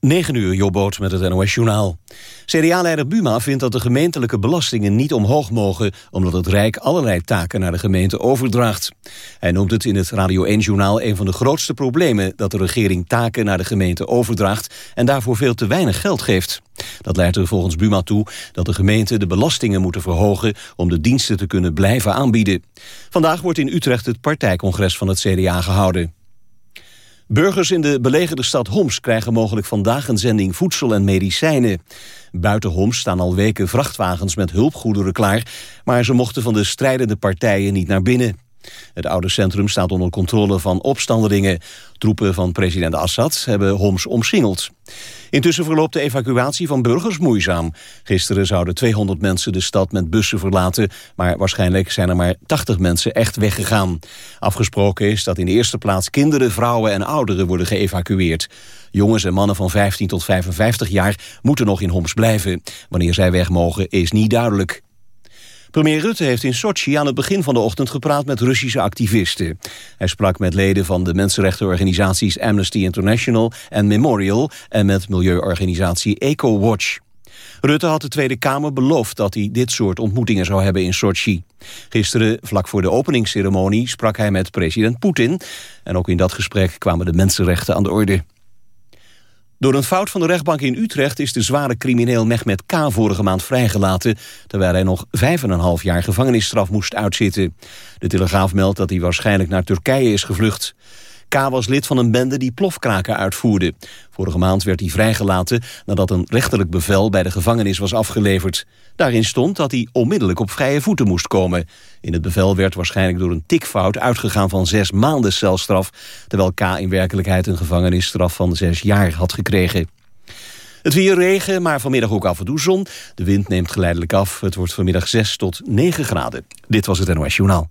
9 uur, Jobboot met het NOS Journaal. CDA-leider Buma vindt dat de gemeentelijke belastingen niet omhoog mogen... omdat het Rijk allerlei taken naar de gemeente overdraagt. Hij noemt het in het Radio 1-journaal een van de grootste problemen... dat de regering taken naar de gemeente overdraagt... en daarvoor veel te weinig geld geeft. Dat leidt er volgens Buma toe dat de gemeenten de belastingen moeten verhogen... om de diensten te kunnen blijven aanbieden. Vandaag wordt in Utrecht het partijcongres van het CDA gehouden. Burgers in de belegerde stad Homs krijgen mogelijk vandaag een zending voedsel en medicijnen. Buiten Homs staan al weken vrachtwagens met hulpgoederen klaar, maar ze mochten van de strijdende partijen niet naar binnen. Het oude centrum staat onder controle van opstandelingen. Troepen van president Assad hebben Homs omsingeld. Intussen verloopt de evacuatie van burgers moeizaam. Gisteren zouden 200 mensen de stad met bussen verlaten... maar waarschijnlijk zijn er maar 80 mensen echt weggegaan. Afgesproken is dat in de eerste plaats kinderen, vrouwen en ouderen worden geëvacueerd. Jongens en mannen van 15 tot 55 jaar moeten nog in Homs blijven. Wanneer zij weg mogen is niet duidelijk. Premier Rutte heeft in Sochi aan het begin van de ochtend gepraat met Russische activisten. Hij sprak met leden van de mensenrechtenorganisaties Amnesty International en Memorial en met milieuorganisatie EcoWatch. Rutte had de Tweede Kamer beloofd dat hij dit soort ontmoetingen zou hebben in Sochi. Gisteren, vlak voor de openingsceremonie, sprak hij met president Poetin. En ook in dat gesprek kwamen de mensenrechten aan de orde. Door een fout van de rechtbank in Utrecht is de zware crimineel Mehmet K. vorige maand vrijgelaten, terwijl hij nog vijf en een half jaar gevangenisstraf moest uitzitten. De Telegraaf meldt dat hij waarschijnlijk naar Turkije is gevlucht. K. was lid van een bende die plofkraken uitvoerde. Vorige maand werd hij vrijgelaten nadat een rechterlijk bevel bij de gevangenis was afgeleverd. Daarin stond dat hij onmiddellijk op vrije voeten moest komen. In het bevel werd waarschijnlijk door een tikfout uitgegaan van zes maanden celstraf... terwijl K. in werkelijkheid een gevangenisstraf van zes jaar had gekregen. Het weer regen, maar vanmiddag ook af en toe zon. De wind neemt geleidelijk af. Het wordt vanmiddag 6 tot 9 graden. Dit was het NOS Journaal.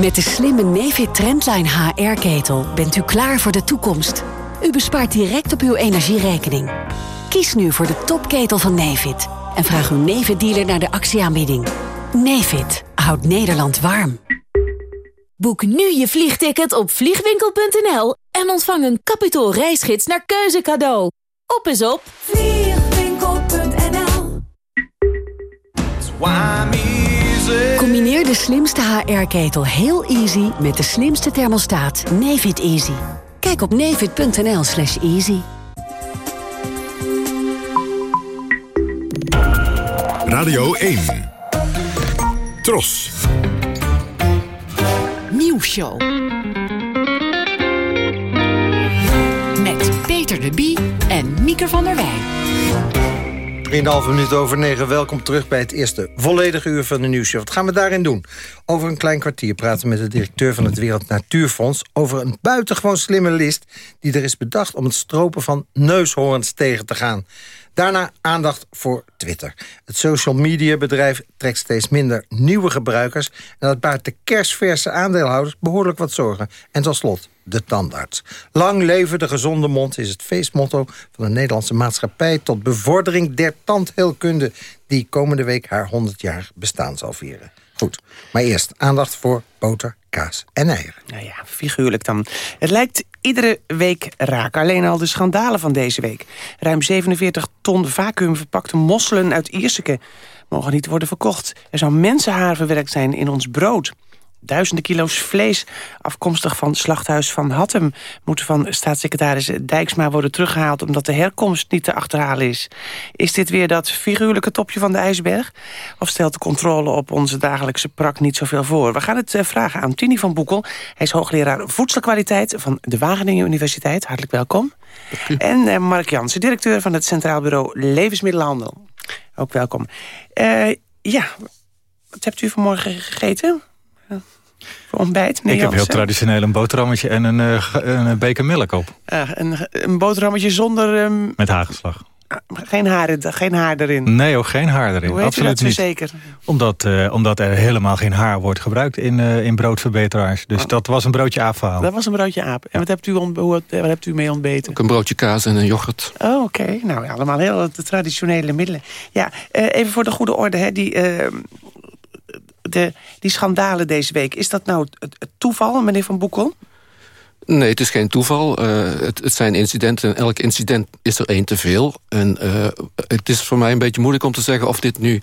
Met de slimme Nefit Trendline HR-ketel bent u klaar voor de toekomst. U bespaart direct op uw energierekening. Kies nu voor de topketel van Nefit. En vraag uw Nefit-dealer naar de actieaanbieding. Nefit houdt Nederland warm. Boek nu je vliegticket op vliegwinkel.nl en ontvang een kapitaal reisgids naar keuze cadeau. Op is op vliegwinkel.nl Combineer de slimste HR-ketel heel easy met de slimste thermostaat Nefit Easy. Kijk op nefit.nl slash easy. Radio 1. Tros. Nieuwsshow. Met Peter de Bie en Mieke van der Wij. 3,5 minuut over 9. Welkom terug bij het eerste volledige uur van de nieuwsshow. Wat gaan we daarin doen? Over een klein kwartier praten met de directeur van het Wereld Natuurfonds... over een buitengewoon slimme list die er is bedacht... om het stropen van neushoorns tegen te gaan. Daarna aandacht voor Twitter. Het social media bedrijf trekt steeds minder nieuwe gebruikers... en dat baart de kersverse aandeelhouders behoorlijk wat zorgen. En tot slot de tandarts. Lang leven de gezonde mond is het feestmotto van de Nederlandse maatschappij... tot bevordering der tandheelkunde die komende week haar 100 jaar bestaan zal vieren. Goed, maar eerst aandacht voor boter, kaas en eieren. Nou ja, figuurlijk dan. Het lijkt iedere week raak. Alleen al de schandalen van deze week. Ruim 47 ton vacuümverpakte mosselen uit Ierseke mogen niet worden verkocht. Er zou mensenhaar verwerkt zijn in ons brood. Duizenden kilo's vlees, afkomstig van het slachthuis van Hattem... moeten van staatssecretaris Dijksma worden teruggehaald... omdat de herkomst niet te achterhalen is. Is dit weer dat figuurlijke topje van de ijsberg? Of stelt de controle op onze dagelijkse prak niet zoveel voor? We gaan het eh, vragen aan Tini van Boekel. Hij is hoogleraar voedselkwaliteit van de Wageningen Universiteit. Hartelijk welkom. En eh, Mark Jansen, directeur van het Centraal Bureau Levensmiddelenhandel. Ook welkom. Uh, ja, wat hebt u vanmorgen gegeten? Voor ontbijt, Ik heb heel traditioneel een boterhammetje en een, eh, ge- een beker melk op. Ah, een, een boterhammetje zonder... ehm, Met hagelslag. geen, haar, geen haar erin. Nee hoor, geen haar erin. Hoe Absoluut dat niet. zeker? Omdat, eh, omdat er helemaal geen haar wordt gebruikt in, eh, in broodverbeteraars. Dus dat was een broodje aapverhaal. Dat was een broodje aap. En wat hebt u, ont- hoe, wat hebt u mee ontbeten? Ook een broodje kaas en een yoghurt. Oh, oké. Nou, ja, allemaal heel de traditionele middelen. Ja, eh, even voor de goede orde. Hè, die, eh, de, die schandalen deze week. Is dat nou het, het toeval, meneer Van Boekel? Nee, het is geen toeval. Eh, het, het zijn incidenten. Elk incident is er één te veel. En eh, het is voor mij een beetje moeilijk om te zeggen... of dit nu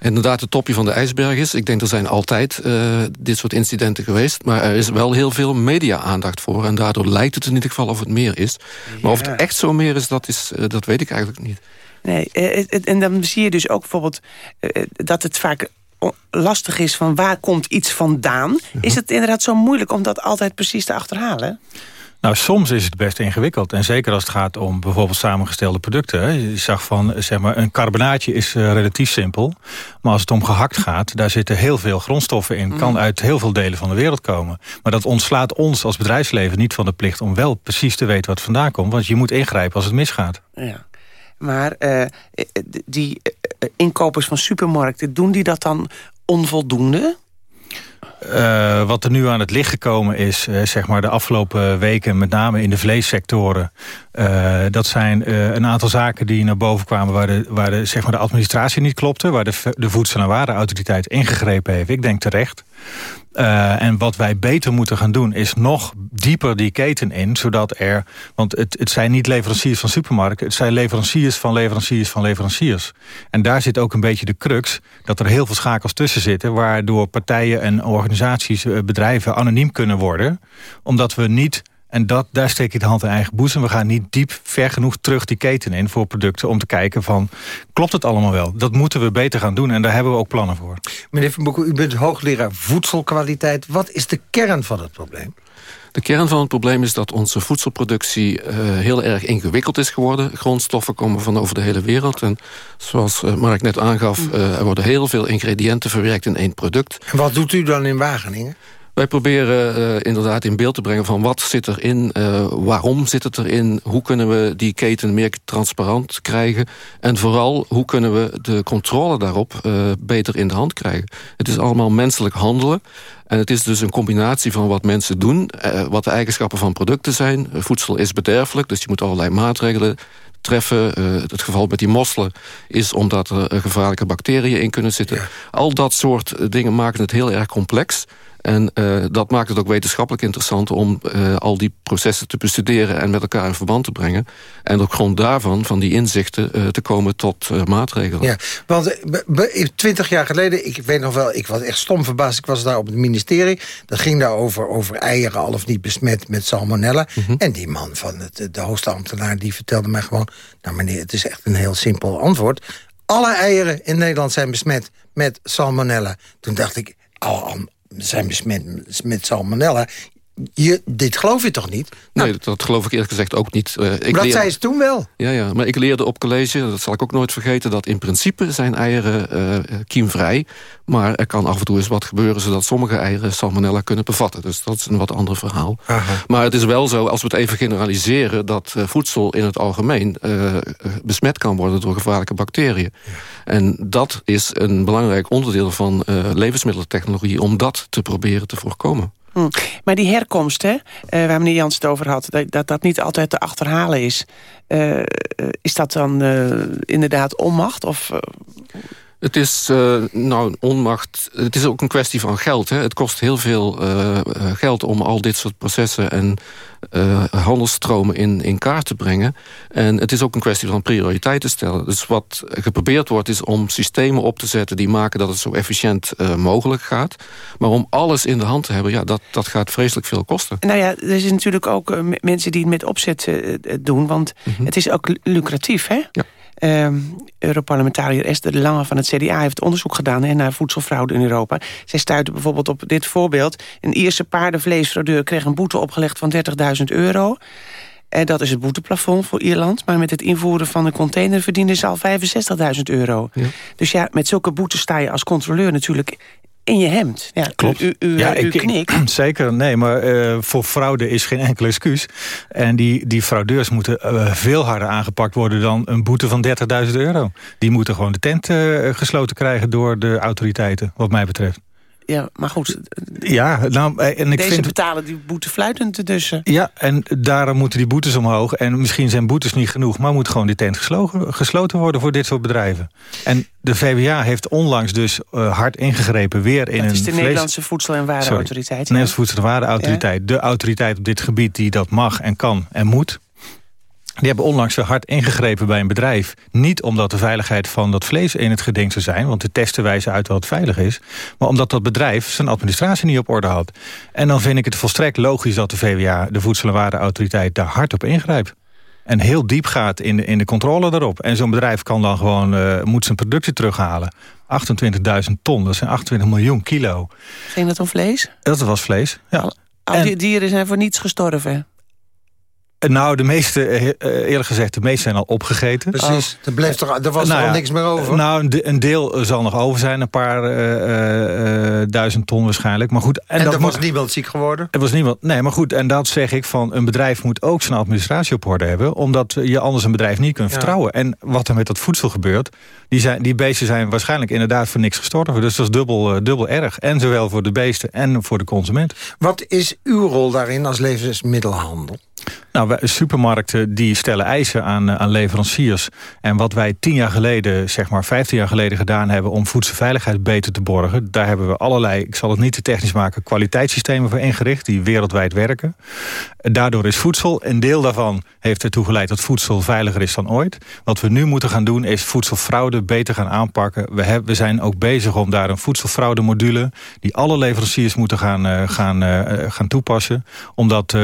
inderdaad het topje van de ijsberg is. Ik denk er zijn altijd eh, dit soort incidenten geweest. Maar er is wel heel veel media-aandacht voor. En daardoor lijkt het in ieder geval of het meer is. Maar of het echt zo meer is, dat, is dat weet ik eigenlijk niet. Nee, en dan zie je dus ook bijvoorbeeld dat het vaak lastig is van waar komt iets vandaan. Is het inderdaad zo moeilijk om dat altijd precies te achterhalen? Nou, soms is het best ingewikkeld. En zeker als het gaat om bijvoorbeeld samengestelde producten. Je zag van, zeg maar, een carbonaatje is eh, relatief simpel. Maar als het om gehakt gaat, daar zitten heel veel grondstoffen in. Kan Mm. uit heel veel delen van de wereld komen. Maar dat ontslaat ons als bedrijfsleven niet van de plicht... om wel precies te weten wat vandaan komt. Want je moet ingrijpen als het misgaat. Ja. Maar eh, eh, die inkopers van supermarkten, doen die dat dan onvoldoende? Eh, wat er nu aan het licht gekomen is, eh, zeg maar de afgelopen weken, met name in de vleessectoren. eh, dat zijn eh, een aantal zaken die naar boven kwamen waar de, waar de, zeg maar de administratie niet klopte. Waar de, de Voedsel- en Warenautoriteit ingegrepen heeft. Ik denk terecht. Eh, en wat wij beter moeten gaan doen is nog dieper die keten in. Zodat er, want het, het zijn niet leveranciers van supermarkten. Het zijn leveranciers van leveranciers van leveranciers. En daar zit ook een beetje de crux. Dat er heel veel schakels tussen zitten. Waardoor partijen en organisaties, eh, bedrijven anoniem kunnen worden. Omdat we niet... En dat, daar steek ik de hand in eigen boezem. We gaan niet diep ver genoeg terug die keten in voor producten... om te kijken van, klopt het allemaal wel? Dat moeten we beter gaan doen en daar hebben we ook plannen voor. Meneer Van Boekel, u bent hoogleraar voedselkwaliteit. Wat is de kern van het probleem? De kern van het probleem is dat onze voedselproductie eh, heel erg ingewikkeld is geworden. Grondstoffen komen van over de hele wereld. En zoals eh, Mark net aangaf, eh, er worden heel veel ingrediënten verwerkt in één product. En wat doet u dan in Wageningen? Wij proberen eh, inderdaad in beeld te brengen van wat zit erin, eh waarom zit het erin, hoe kunnen we die keten meer transparant krijgen en vooral hoe kunnen we de controle daarop eh, beter in de hand krijgen. Het is allemaal menselijk handelen en het is dus een combinatie van wat mensen doen, wat de eigenschappen van producten zijn. Voedsel is bederfelijk, dus je moet allerlei maatregelen treffen. Het geval met die mosselen is omdat er gevaarlijke bacteriën in kunnen zitten. Al dat soort dingen maken het heel erg complex. En eh, dat maakt het ook wetenschappelijk interessant om eh, al die processen te bestuderen en met elkaar in verband te brengen. En op grond daarvan, van die inzichten, eh, te komen tot maatregelen. Ja, want twintig jaar geleden, ik weet nog wel, ik was echt stom verbaasd. Ik was daar op het ministerie. Dat ging daar over, over eieren al of niet besmet met salmonella. En die man van het, de hoogste ambtenaar, die vertelde mij gewoon... nou meneer, het is echt een heel simpel antwoord. Alle eieren in Nederland zijn besmet met salmonella. Toen dacht ik, al, al zijn besmet met salmonella. Je, dit geloof je toch niet? Nee, dat, geloof ik eerlijk gezegd ook niet. Eh, ik maar dat leer- zei ze toen wel. Ja, ja, maar ik leerde op college, dat zal ik ook nooit vergeten... dat in principe zijn eieren eh, kiemvrij. Maar er kan af en toe eens wat gebeuren... zodat sommige eieren salmonella kunnen bevatten. Dus dat is een wat ander verhaal. Maar het is wel zo, als we het even generaliseren... dat eh, voedsel in het algemeen besmet kan worden door gevaarlijke bacteriën. En dat is een belangrijk onderdeel van levensmiddeltechnologie... om dat te proberen te voorkomen. Hm. Maar die herkomst, hè, eh, waar meneer Jans het over had... dat dat, niet altijd te achterhalen is... eh, eh, is dat dan inderdaad onmacht? Of, Het is eh, nou onmacht. Het is ook een kwestie van geld. Hè. Het kost heel veel eh, eh, geld om al dit soort processen en eh, handelsstromen in, in kaart te brengen. En het is ook een kwestie van prioriteiten stellen. Dus wat geprobeerd wordt is om systemen op te zetten die maken dat het zo efficiënt mogelijk gaat. Maar om alles in de hand te hebben, ja, dat, dat gaat vreselijk veel kosten. nou ja, er zijn natuurlijk ook mensen die het met opzet doen... want het is ook lu- lucratief, hè? Ja. Ehm, Europarlementariër Esther de Lange van het CDA heeft onderzoek gedaan naar voedselfraude in Europa. Zij stuitte bijvoorbeeld op dit voorbeeld. Een Ierse paardenvleesfraudeur kreeg een boete opgelegd van 30.000 euro. En dat is het boeteplafond voor Ierland. Maar met het invoeren van een container verdiende ze al 65.000 euro. Dus ja, met zulke boetes sta je als controleur natuurlijk in je hemd. Ja, Klopt. U, u, ja, u ik, knikt. zeker, nee, maar eh, voor fraude is geen enkel excuus. En die, die fraudeurs moeten eh, veel harder aangepakt worden... dan een boete van 30.000 euro. Die moeten gewoon de tent eh, gesloten krijgen door de autoriteiten, wat mij betreft. Ja, maar goed, Ja, nou, eh, en ik deze vind... betalen die boete fluitend dus. Ja, en daarom moeten die boetes omhoog. En misschien zijn boetes niet genoeg... maar moet gewoon die tent gesloten, gesloten worden voor dit soort bedrijven. En de VWA heeft onlangs dus eh, hard ingegrepen... weer in Dat een is de vlees- Nederlandse Voedsel- en Sorry. Warenautoriteit. ja. Nederlandse Voedsel- en Warenautoriteit. De autoriteit op dit gebied die dat mag en kan en moet. Die hebben onlangs hard ingegrepen bij een bedrijf. Niet omdat de veiligheid van dat vlees in het geding zou zijn... want de testen wijzen uit dat het veilig is... maar omdat dat bedrijf zijn administratie niet op orde had. En dan vind ik het volstrekt logisch dat de VWA... de Voedsel- en Warenautoriteit daar hard op ingrijpt. En heel diep gaat in de, in de controle daarop. En zo'n bedrijf kan dan gewoon, eh, moet zijn productie terughalen. 28.000 ton, dat zijn 28 miljoen kilo. Ging dat om vlees? Dat was vlees, ja. Al die dieren zijn voor niets gestorven. Nou, de meeste, eh, eh, eerlijk gezegd, de meeste zijn al opgegeten. Precies. Er, bleef toch, er was Nou er al ja, niks meer over. Nou, een, de- een deel zal nog over zijn, een paar eh, eh, eh, duizend ton waarschijnlijk. Maar goed, en, en dat er was niemand ziek geworden. er was niemand. Nee, maar goed, en dat zeg ik van een bedrijf moet ook zijn administratie op orde hebben, omdat je anders een bedrijf niet kunt Ja. vertrouwen. En wat er met dat voedsel gebeurt, die, zijn, die beesten zijn waarschijnlijk inderdaad voor niks gestorven. Dus dat is dubbel, eh, dubbel erg. En zowel voor de beesten en voor de consument. Wat is uw rol daarin als levensmiddelenhandel? Nou, supermarkten die stellen eisen aan, eh, aan leveranciers. En wat wij tien jaar geleden, zeg maar vijftien jaar geleden gedaan hebben... om voedselveiligheid beter te borgen... daar hebben we allerlei, ik zal het niet te technisch maken... kwaliteitssystemen voor ingericht die wereldwijd werken. Daardoor is voedsel, een deel daarvan heeft ertoe geleid... dat voedsel veiliger is dan ooit. Wat we nu moeten gaan doen is voedselfraude beter gaan aanpakken. We, we zijn ook bezig om daar een voedselfraude-module... die alle leveranciers moeten gaan, eh, gaan, eh, gaan toepassen... om dat eh,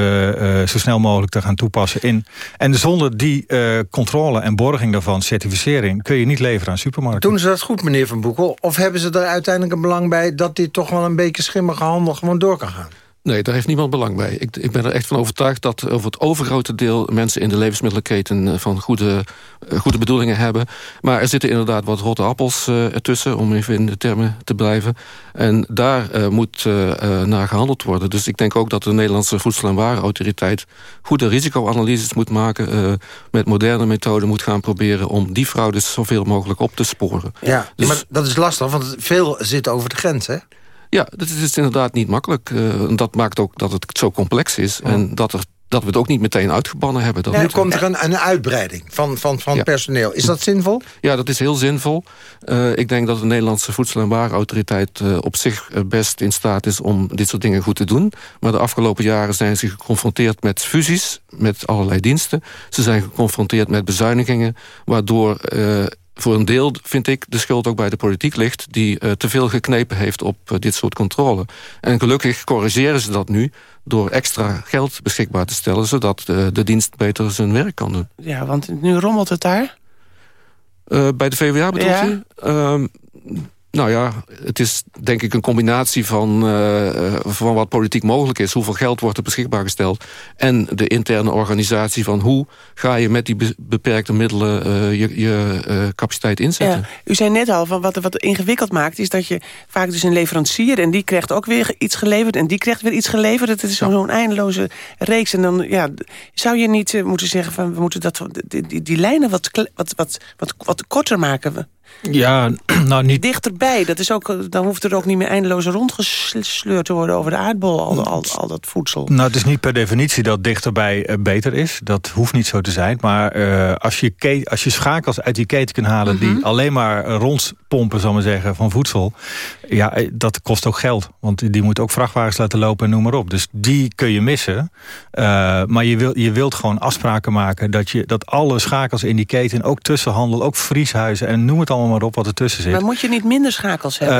zo snel mogelijk te gaan toepassen in. En zonder die eh, controle en borging daarvan, certificering... kun je niet leveren aan supermarkten. Doen ze dat goed, meneer Van Boekel? Of hebben ze er uiteindelijk een belang bij... dat dit toch wel een beetje schimmige handel gewoon door kan gaan? Nee, daar heeft niemand belang bij. Ik, ik ben er echt van overtuigd dat over het overgrote deel... mensen in de levensmiddelketen eh, van goede, eh, goede bedoelingen hebben. Maar er zitten inderdaad wat rotte appels eh, ertussen... om even in de termen te blijven. En daar moet eh, naar gehandeld worden. Dus ik denk ook dat de Nederlandse Voedsel- en Warenautoriteit... goede risicoanalyses moet maken... met moderne methoden moet gaan proberen... om die fraudes zoveel mogelijk op te sporen. Ja, Dus- maar dat is lastig, want veel zit over de grens, hè? Ja, dat is, is inderdaad niet makkelijk. Eh, dat maakt ook dat het zo complex is. En dat, er, dat we het ook niet meteen uitgebannen hebben. Dat nu komt er een, een uitbreiding van, van, van Ja. personeel. Is dat zinvol? Ja, dat is heel zinvol. Eh, ik denk dat de Nederlandse Voedsel- en Warenautoriteit... eh, op zich best in staat is om dit soort dingen goed te doen. Maar de afgelopen jaren zijn ze geconfronteerd met fusies... met allerlei diensten. Ze zijn geconfronteerd met bezuinigingen... waardoor... voor een deel vind ik de schuld ook bij de politiek ligt... die eh, te veel geknepen heeft op eh, dit soort controle. En gelukkig corrigeren ze dat nu door extra geld beschikbaar te stellen... zodat eh, de dienst beter zijn werk kan doen. Ja, want nu rommelt het daar. Bij de VWA bedoelt Ja. u? Nou ja, het is denk ik een combinatie van, eh, eh, van wat politiek mogelijk is. Hoeveel geld wordt er beschikbaar gesteld. En de interne organisatie van hoe ga je met die be- beperkte middelen eh, je, je capaciteit inzetten. Ja. U zei net al, van wat, wat ingewikkeld maakt... is dat je vaak dus een leverancier... en die krijgt ook weer iets geleverd... en die krijgt weer iets geleverd. Het is zo'n eindeloze reeks. En dan ja, zou je niet moeten zeggen... van we moeten dat, die, die, die lijnen wat, wat, wat, wat, wat korter maken. Ja, nou niet... Dichterbij, dat is ook, eh, dan hoeft er ook niet meer eindeloos rondgesleurd te worden... over de aardbol, al, al, al dat voedsel. Nou, het is niet per definitie dat dichterbij eh, beter is. Dat hoeft niet zo te zijn. Maar eh, als, je als je schakels uit die keten kunt halen... Mhm. die alleen maar rondpompen, zal maar zeggen, van voedsel... ja, dat kost ook geld. Want die moet ook vrachtwagens laten lopen en noem maar op. Dus die kun je missen. Maar je, wil, je wilt gewoon afspraken maken... Dat, je, dat alle schakels in die keten, ook tussenhandel... ook vrieshuizen en noem het allemaal maar op wat ertussen zit... Maar moet je niet minder schakels hebben?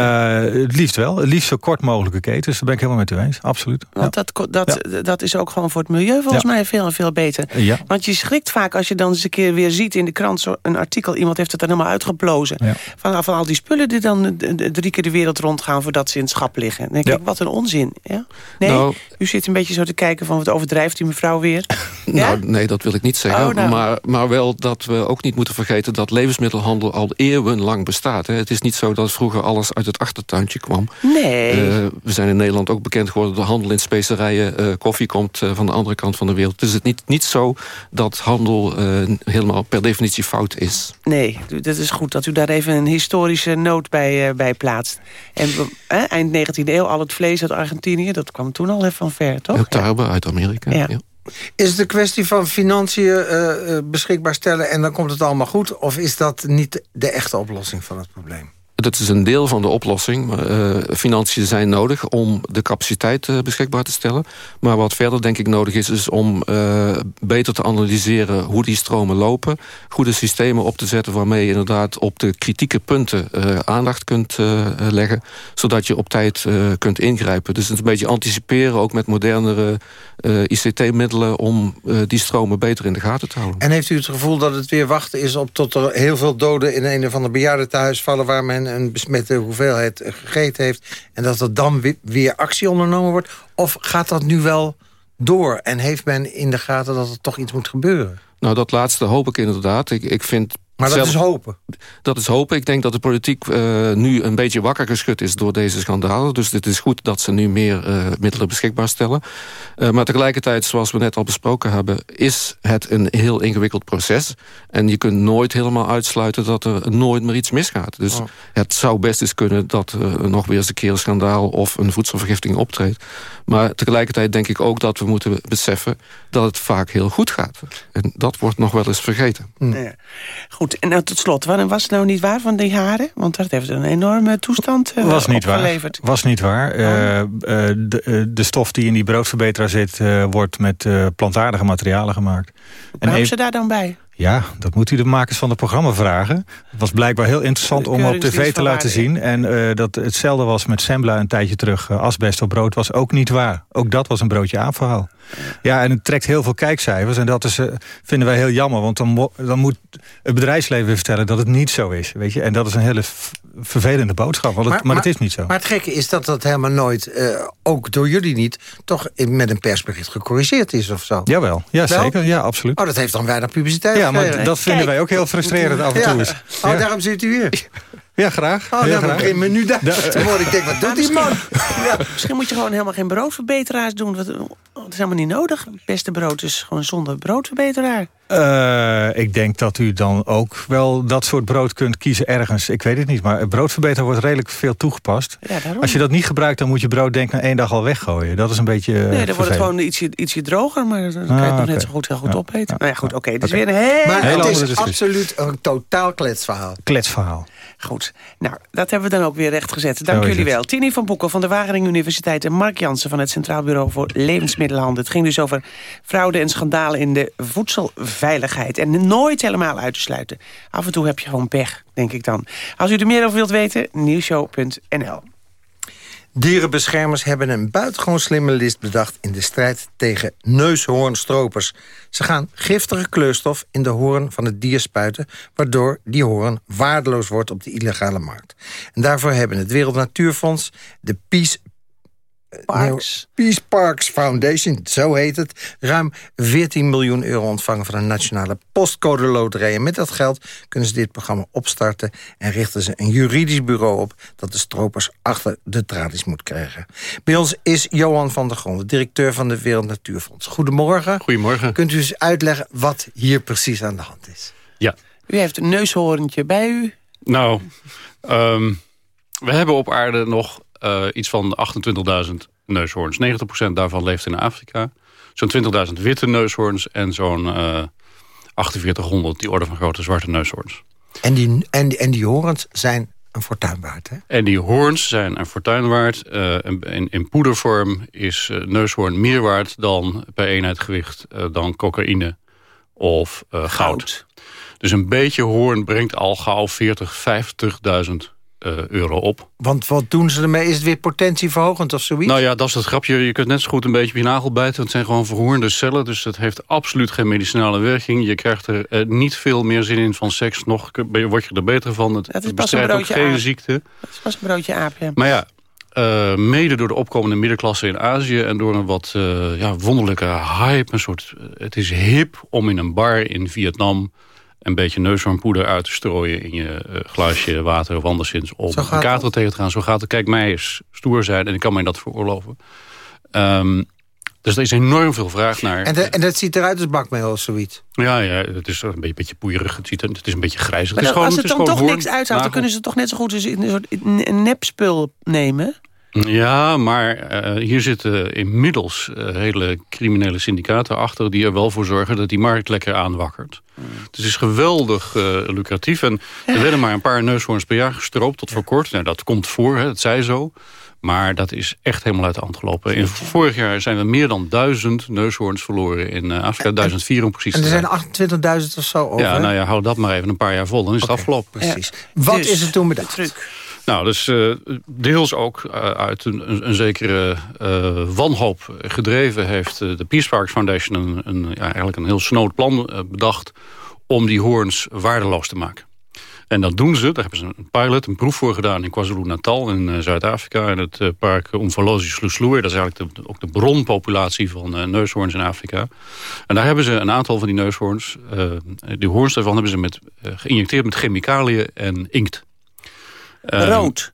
Eh, het liefst wel. Het liefst zo kort mogelijke ketens. Daar ben ik helemaal met u eens. Absoluut. Ja. Want dat, dat, dat is ook gewoon voor het milieu volgens Ja. mij veel en veel beter. Ja. Want je schrikt vaak als je dan eens een keer weer ziet in de krant... Zo een artikel, iemand heeft het dan helemaal uitgeplozen. Ja. Van, van al die spullen die dan eh, drie keer de wereld rondgaan... voordat ze in het schap liggen. Dan denk Ja. ik, wat een onzin. Ja? Nee, Nou- u zit een beetje zo te kijken van... wat overdrijft die mevrouw weer? Nou, nee, dat wil ik niet zeggen. Oh, nou. maar, maar wel dat we ook niet moeten vergeten... dat levensmiddelhandel al eeuwen eeuwenlang bestaat. Hè. Het is niet zo dat vroeger alles uit het achtertuintje kwam. Nee. Uh, we zijn in Nederland ook bekend geworden... door handel in specerijen. Uh, koffie komt uh, van de andere kant van de wereld. Dus het is niet, niet zo dat handel helemaal per definitie fout is. Nee, het is goed dat u daar even een historische noot bij, bij plaatst. En eind 19e eeuw, al het vlees uit Argentinië... dat kwam toen al even van ver, toch? En tarwe uit Amerika, ja. ja. Is het een kwestie van financiën uh, beschikbaar stellen... en dan komt het allemaal goed? Of is dat niet de echte oplossing van het probleem? Dat is een deel van de oplossing. Uh, financiën zijn nodig om de capaciteit uh, beschikbaar te stellen. Maar wat verder denk ik nodig is... is om uh, beter te analyseren hoe die stromen lopen. Goede systemen op te zetten waarmee je inderdaad... op de kritieke punten aandacht kunt leggen. Zodat je op tijd kunt ingrijpen. Dus het is een beetje anticiperen, ook met modernere ICT-middelen... om die stromen beter in de gaten te houden. En heeft u het gevoel dat het weer wachten is... op tot er heel veel doden in een of ander bejaardentehuis vallen... waar men een besmette hoeveelheid gegeten heeft... en dat er dan weer actie ondernomen wordt? Of gaat dat nu wel door en heeft men in de gaten dat er toch iets moet gebeuren? Nou, dat laatste hoop ik inderdaad. Ik, ik vind maar dat is hopen. Dat is hopen. Ik denk dat de politiek uh, nu een beetje wakker geschud is door deze schandalen. Dus het is goed dat ze nu meer uh, middelen beschikbaar stellen. Uh, maar tegelijkertijd, zoals we net al besproken hebben... is het een heel ingewikkeld proces. En je kunt nooit helemaal uitsluiten dat er nooit meer iets misgaat. Dus oh. het zou best eens kunnen dat er nog weer eens een keer een schandaal... of een voedselvergiftiging optreedt. Maar tegelijkertijd denk ik ook dat we moeten beseffen... dat het vaak heel goed gaat. En dat wordt nog wel eens vergeten. Ja. Goed en nou, tot slot, waarom was het nou niet waar van die haren? Want dat heeft een enorme toestand uh, was niet opgeleverd. Waar. Was niet waar. Oh. Uh, de, de, stof die in die broodverbeteraar zit... wordt met plantaardige materialen gemaakt. Waarom en ze daar dan bij? Ja, dat moet u de makers van het programma vragen. Het was blijkbaar heel interessant om op tv te laten zien. En uh, dat hetzelfde was met Sembla een tijdje terug. Uh, asbest op brood was ook niet waar. Ook dat was een broodje aanverhaal. Ja, en het trekt heel veel kijkcijfers. En dat is, uh, vinden wij heel jammer. Want dan, dan moet het bedrijfsleven vertellen dat het niet zo is. Weet je? En dat is een hele vervelende boodschap. Want het, maar, maar, het is niet zo. Maar het gekke is dat dat helemaal nooit, ook door jullie niet... toch met een persbericht gecorrigeerd is of zo. Jawel, ja, zeker. Ja, absoluut. Oh, dat heeft dan weinig publiciteit Ja, maar dat vinden wij ook heel frustrerend af en toe. Ja. Oh, daarom zit u hier. Ja, graag. Oh, heel graag. geen menu daar te worden. Ik denk, wat doet die man? Ja. Misschien moet je gewoon helemaal geen broodverbeteraars doen. Wat, dat is helemaal niet nodig. Het beste brood is gewoon zonder broodverbeteraar. Uh, ik denk dat u dan ook wel dat soort brood kunt kiezen ergens. Ik weet het niet, maar broodverbeteraar wordt redelijk veel toegepast. Ja, Als je dat niet gebruikt, dan moet je brood denk ik na één dag al weggooien. Dat is een beetje Nee, dan wordt het gewoon ietsje, ietsje droger, maar dan kan je het ah, nog net zo goed heel goed ja. opeten. Nou ja, goed, oké. Okay, dus weer een hele... Maar het is absoluut een totaal kletsverhaal. Kletsverhaal. Goed, nou, dat hebben we dan ook weer rechtgezet. Dank jullie wel. Tini van Boekel van de Wageningen Universiteit... en Mark Jansen van het Centraal Bureau voor Levensmiddelenhandel. Het ging dus over fraude en schandalen in de voedselveiligheid. En nooit helemaal uit te sluiten. Af en toe heb je gewoon pech, denk ik dan. Als u er meer over wilt weten, nieuwshow.nl. Dierenbeschermers hebben een buitengewoon slimme list bedacht... in de strijd tegen neushoornstropers. Ze gaan giftige kleurstof in de hoorn van het dier spuiten... waardoor die hoorn waardeloos wordt op de illegale markt. En daarvoor hebben het Wereld Natuurfonds, de Peace Parks. Peace Parks Foundation, zo heet het. Ruim 14 miljoen euro ontvangen van de Nationale Postcode Loterij. En met dat geld kunnen ze dit programma opstarten... en richten ze een juridisch bureau op... dat de stropers achter de tralies moet krijgen. Bij ons is Johan van der Grond, directeur van de Wereld Natuurfonds. Goedemorgen. Goedemorgen. Kunt u eens uitleggen wat hier precies aan de hand is? Ja. U heeft een neushoorntje bij u. Nou, um, we hebben op aarde nog uh, iets van 28.000 neushoorns. 90% daarvan leeft in Afrika. Zo'n 20.000 witte neushoorns en zo'n uh, 4800 die orde van grote zwarte neushoorns. En die, en, en die horens zijn een fortuin waard, hè? En die hoorns zijn een fortuin waard. Uh, in, in, poedervorm is neushoorn meer waard dan per eenheid gewicht... Dan cocaïne of goud. goud. Dus een beetje hoorn brengt al gauw 40, 50.000 uh, euro op. Want wat doen ze ermee? Is het weer potentieverhogend of zoiets? Nou ja, dat is het grapje. Je kunt net zo goed een beetje op je nagel bijten. Het zijn gewoon verhoornde cellen. Dus het heeft absoluut geen medicinale werking. Je krijgt er uh, niet veel meer zin in van seks. Nog word je er beter van. Het, het bestrijdt ook geen aap. ziekte. Het is pas een broodje aap, ja. Maar ja, uh, mede door de opkomende middenklasse in Azië... en door een wat uh, ja, wonderlijke hype. Een soort, het is hip om in een bar in Vietnam een beetje neushoornpoeder uit te strooien in je uh, glaasje water of anderszins om een kater tegen te gaan. Zo gaat het. Kijk, mij is stoer zijn en ik kan mij dat veroorloven. Um, dus er is enorm veel vraag naar. En, de, en dat ziet eruit als bakmeel of zoiets? Ja, ja het is een beetje, beetje poeierig. Het, ziet, het is een beetje grijzig. Maar het is als het, het dan toch niks uithaalt... dan kunnen ze toch net zo goed een soort nepspul nemen? Ja, maar uh, hier zitten inmiddels uh, hele criminele syndicaten achter... die er wel voor zorgen dat die markt lekker aanwakkert. Mm. Het is geweldig uh, lucratief. En er werden maar een paar neushoorns per jaar gestroopt tot voor kort. Nou, dat komt voor, hè, het zij zo. Maar dat is echt helemaal uit de hand gelopen. In vorig jaar zijn er meer dan duizend neushoorns verloren in Afrika. 1004 om precies En er zijn 28.000 of zo over. Ja, nou ja, hou dat maar even een paar jaar vol. Dan is okay, het afgelopen. Precies. Ja. Wat dus, is er toen bedacht? Nou, dus uh, deels ook uh, uit een, een, zekere uh, wanhoop gedreven... heeft de Peace Parks Foundation een, een, ja, eigenlijk een heel snood plan bedacht... om die hoorns waardeloos te maken. En dat doen ze, daar hebben ze een pilot, een proef voor gedaan... in KwaZulu-Natal in Zuid-Afrika... in het park Umfolozi Slusloer. Dat is eigenlijk ook de bronpopulatie van neushoorns in Afrika. En daar hebben ze een aantal van die neushoorns... die hoorns daarvan hebben ze met, geïnjecteerd met chemicaliën en inkt. Ehm, Rood?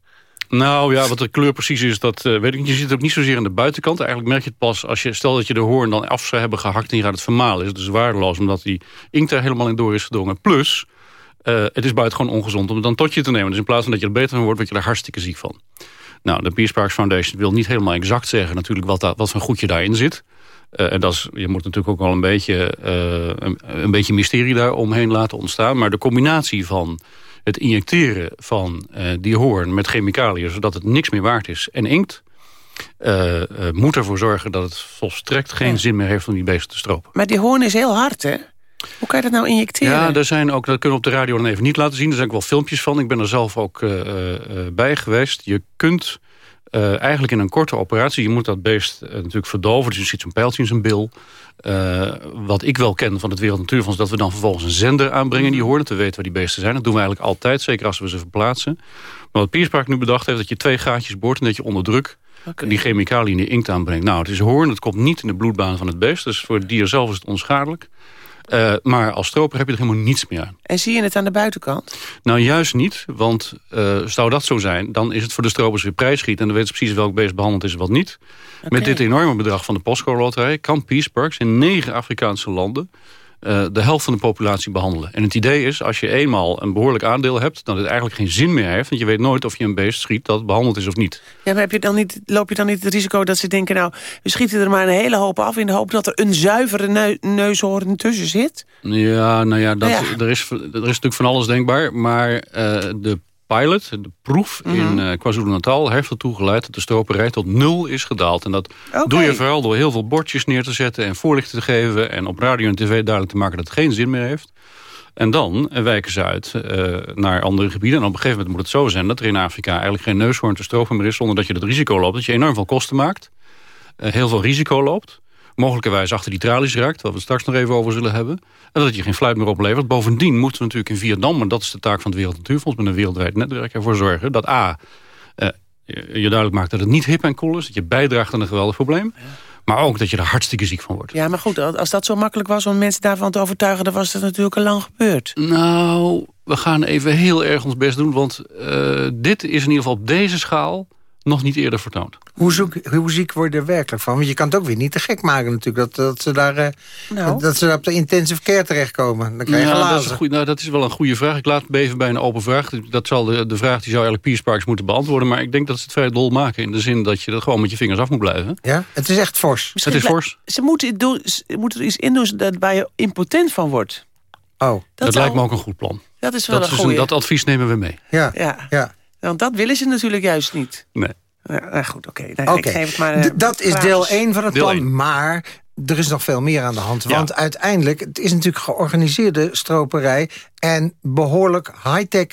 Nou ja, wat de kleur precies is, dat uh, weet ik niet. Je ziet het ook niet zozeer aan de buitenkant. Eigenlijk merk je het pas als je, stel dat je de hoorn dan af zou hebben gehakt en je gaat het vermalen. Is het dus waardeloos, omdat die inkt er helemaal in door is gedrongen. Plus, uh, het is buitengewoon ongezond om het dan tot je te nemen. Dus in plaats van dat je er beter van wordt, word je er hartstikke ziek van. Nou, de Peace Parks Foundation wil niet helemaal exact zeggen natuurlijk wat, dat, wat voor goedje daarin zit. Uh, en dat is, je moet natuurlijk ook wel een beetje, een, een beetje mysterie daar omheen laten ontstaan. Maar de combinatie van het injecteren van uh, die hoorn met chemicaliën... zodat het niks meer waard is en inkt... Uh, uh, moet ervoor zorgen dat het volstrekt geen zin meer heeft om die beesten te stropen. Maar die hoorn is heel hard, hè? Hoe kan je dat nou injecteren? Ja, er zijn ook, dat kunnen we op de radio dan even niet laten zien. Er zijn ook wel filmpjes van. Ik ben er zelf ook bij geweest. Je kunt uh, eigenlijk in een korte operatie... je moet dat beest uh, natuurlijk verdoven. Dus je ziet zo'n pijltje in zijn bil. Uh, wat ik wel ken van het Wereld Natuurfonds... dat we dan vervolgens een zender aanbrengen die hoort. te weten waar die beesten zijn. Dat doen we eigenlijk altijd, zeker als we ze verplaatsen. Maar wat Pierspark nu bedacht heeft... dat je twee gaatjes boort en dat je onder druk... Okay. die chemicaliën in de inkt aanbrengt. Nou, het is hoorn, het komt niet in de bloedbaan van het beest. Dus voor het dier zelf is het onschadelijk. Uh, maar als stroper heb je er helemaal niets meer aan. En zie je het aan de buitenkant? Nou, juist niet. Want uh, zou dat zo zijn, dan is het voor de stropers weer prijsschiet. En dan weten ze precies welk beest behandeld is en wat niet. Okay. Met dit enorme bedrag van de Postcode Loterij... kan Peace Parks in negen Afrikaanse landen uh, de helft van de populatie behandelen. En het idee is, als je eenmaal een behoorlijk aandeel hebt... dat het eigenlijk geen zin meer heeft. Want je weet nooit of je een beest schiet dat behandeld is of niet. Ja, maar heb je dan niet, loop je dan niet het risico dat ze denken... nou, we schieten er maar een hele hoop af... in de hoop dat er een zuivere neu neushoorn tussen zit? Ja, nou ja, dat, ja. Er, is, er is natuurlijk van alles denkbaar. Maar uh, de pilot, de proef mm -hmm. in uh, KwaZulu-Natal... heeft ertoe geleid dat de stroperij tot nul is gedaald. En dat okay. doe je vooral door heel veel bordjes neer te zetten... en voorlichten te geven en op radio en tv duidelijk te maken... dat het geen zin meer heeft. En dan wijken ze uit uh, naar andere gebieden. En op een gegeven moment moet het zo zijn... dat er in Afrika eigenlijk geen neushoorn te stropen meer is... zonder dat je het risico loopt dat je enorm veel kosten maakt. Uh, heel veel risico loopt mogelijkerwijs achter die tralies raakt... wat we straks nog even over zullen hebben. En dat je geen fluit meer oplevert. Bovendien moeten we natuurlijk in Vietnam... maar dat is de taak van het Wereld Natuurfonds... met een wereldwijd netwerk ervoor zorgen... dat A, uh, je duidelijk maakt dat het niet hip en cool is... dat je bijdraagt aan een geweldig probleem... Ja. Maar ook dat je er hartstikke ziek van wordt. Ja, maar goed, als dat zo makkelijk was om mensen daarvan te overtuigen... dan was dat natuurlijk al lang gebeurd. Nou, we gaan even heel erg ons best doen. Want uh, dit is in ieder geval op deze schaal nog niet eerder vertoond. Hoe, zoek, hoe ziek word je er werkelijk van? Want je kan het ook weer niet te gek maken natuurlijk. Dat, dat, ze, daar, uh, nou. dat ze daar op de intensive care terechtkomen. Dan krijg je ja, dat, is goed, nou, dat is wel een goede vraag. Ik laat het even bij een open vraag. Dat zal de, de vraag die zou eigenlijk Peace Parks moeten beantwoorden. Maar ik denk dat ze het vrij dol maken. In de zin dat je er gewoon met je vingers af moet blijven. Ja, het is echt fors. Misschien het is fors. Ze moeten, doen, ze moeten er iets in doen waar je impotent van wordt. Oh. Dat, dat lijkt me ook een goed plan. Dat is wel dat een goede. Dat advies nemen we mee. Ja, ja. ja. Want dat willen ze natuurlijk juist niet. Nee. Ja, goed, oké. Okay. Nou, okay. Uh, dat is deel 1 van het deel plan, 1. maar er is nog veel meer aan de hand. Want ja. uiteindelijk, het is natuurlijk georganiseerde stroperij... en behoorlijk high-tech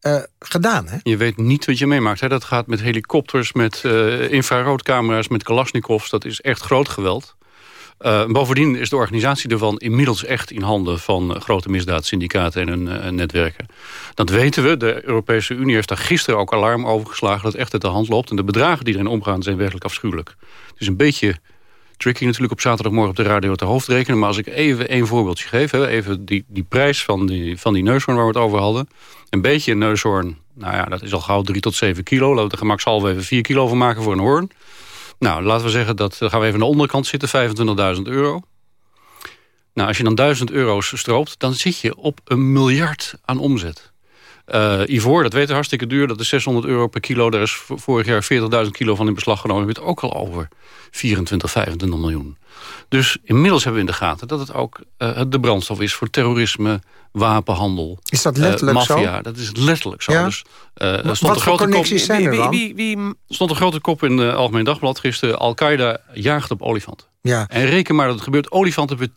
uh, gedaan. Hè? Je weet niet wat je meemaakt. Hè? Dat gaat met helikopters, met uh, infraroodcamera's, met kalasnikovs. Dat is echt groot geweld. Uh, bovendien is de organisatie ervan inmiddels echt in handen van grote misdaadsyndicaten en hun uh, netwerken. Dat weten we. De Europese Unie heeft daar gisteren ook alarm over geslagen dat het echt uit de hand loopt. En de bedragen die erin omgaan zijn werkelijk afschuwelijk. Het is een beetje tricky natuurlijk op zaterdagmorgen op de radio te hoofd rekenen. Maar als ik even één voorbeeldje geef. Hè, even die, die prijs van die, van die neushoorn waar we het over hadden. Een beetje een neushoorn, nou ja, dat is al gauw 3 tot 7 kilo. Laten we er gemakshalve even 4 kilo van maken voor een hoorn. Nou, laten we zeggen, dat dan gaan we even aan de onderkant zitten, 25.000 euro. Nou, als je dan 1000 euro's stroopt, dan zit je op een miljard aan omzet. Uh, ivoor, dat weten we hartstikke duur. Dat is 600 euro per kilo. Daar is vorig jaar 40.000 kilo van in beslag genomen. We hebben het ook al over 24, 25 miljoen. Dus inmiddels hebben we in de gaten dat het ook uh, de brandstof is voor terrorisme, wapenhandel. Is dat letterlijk uh, maffia. zo? Dat is letterlijk zo. Ja? Dus, Wat stond, een voor grote connecties kop, zijn er Wie, dan? wie, wie, stond een grote kop in het Algemeen Dagblad gisteren. Al-Qaeda jaagt op olifanten. Ja. En reken maar dat het gebeurt. Olifanten, weer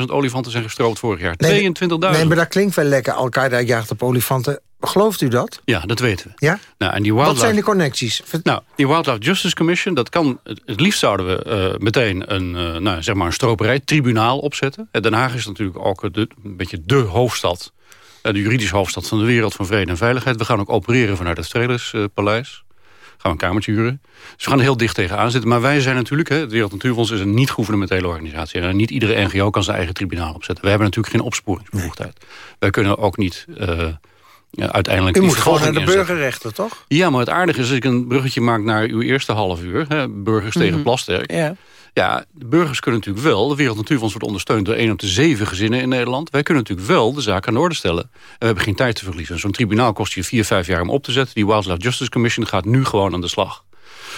22.000 olifanten zijn gestroopt vorig jaar. 22.000. Nee, maar dat klinkt wel lekker. Al-Qaeda jaagt op olifanten. Gelooft u dat? Ja, dat weten we. Ja? Nou, en die Wat wildlife... zijn de connecties? Nou, die Wildlife Justice Commission, dat kan, het liefst zouden we eh, meteen een, eh, nou, zeg maar een stroperij, tribunaal opzetten. En Den Haag is natuurlijk ook de, een beetje de hoofdstad, eh, de juridische hoofdstad van de wereld van vrede en veiligheid. We gaan ook opereren vanuit het Vredespaleis. We een kamertje huren. Dus we gaan er heel dicht tegenaan zitten. Maar wij zijn natuurlijk, hè, het Wereld Natuurfonds is een niet-gouvernementele organisatie. En niet iedere NGO kan zijn eigen tribunaal opzetten. We hebben natuurlijk geen opsporingsbevoegdheid. Wij kunnen ook niet... ja, uiteindelijk U moet gewoon naar de burgerrechten, toch? Ja, maar het aardige is als ik een bruggetje maak naar uw eerste half uur. Hè, burgers tegen Mhm. Plasterk. ja. Ja, de burgers kunnen natuurlijk wel... de Wereld Natuurfonds wordt ondersteund door 1 op de 7 gezinnen in Nederland. Wij kunnen natuurlijk wel de zaak aan de orde stellen. En we hebben geen tijd te verliezen. Zo'n tribunaal kost je 4, 5 jaar om op te zetten. Die Wildlife Justice Commission gaat nu gewoon aan de slag.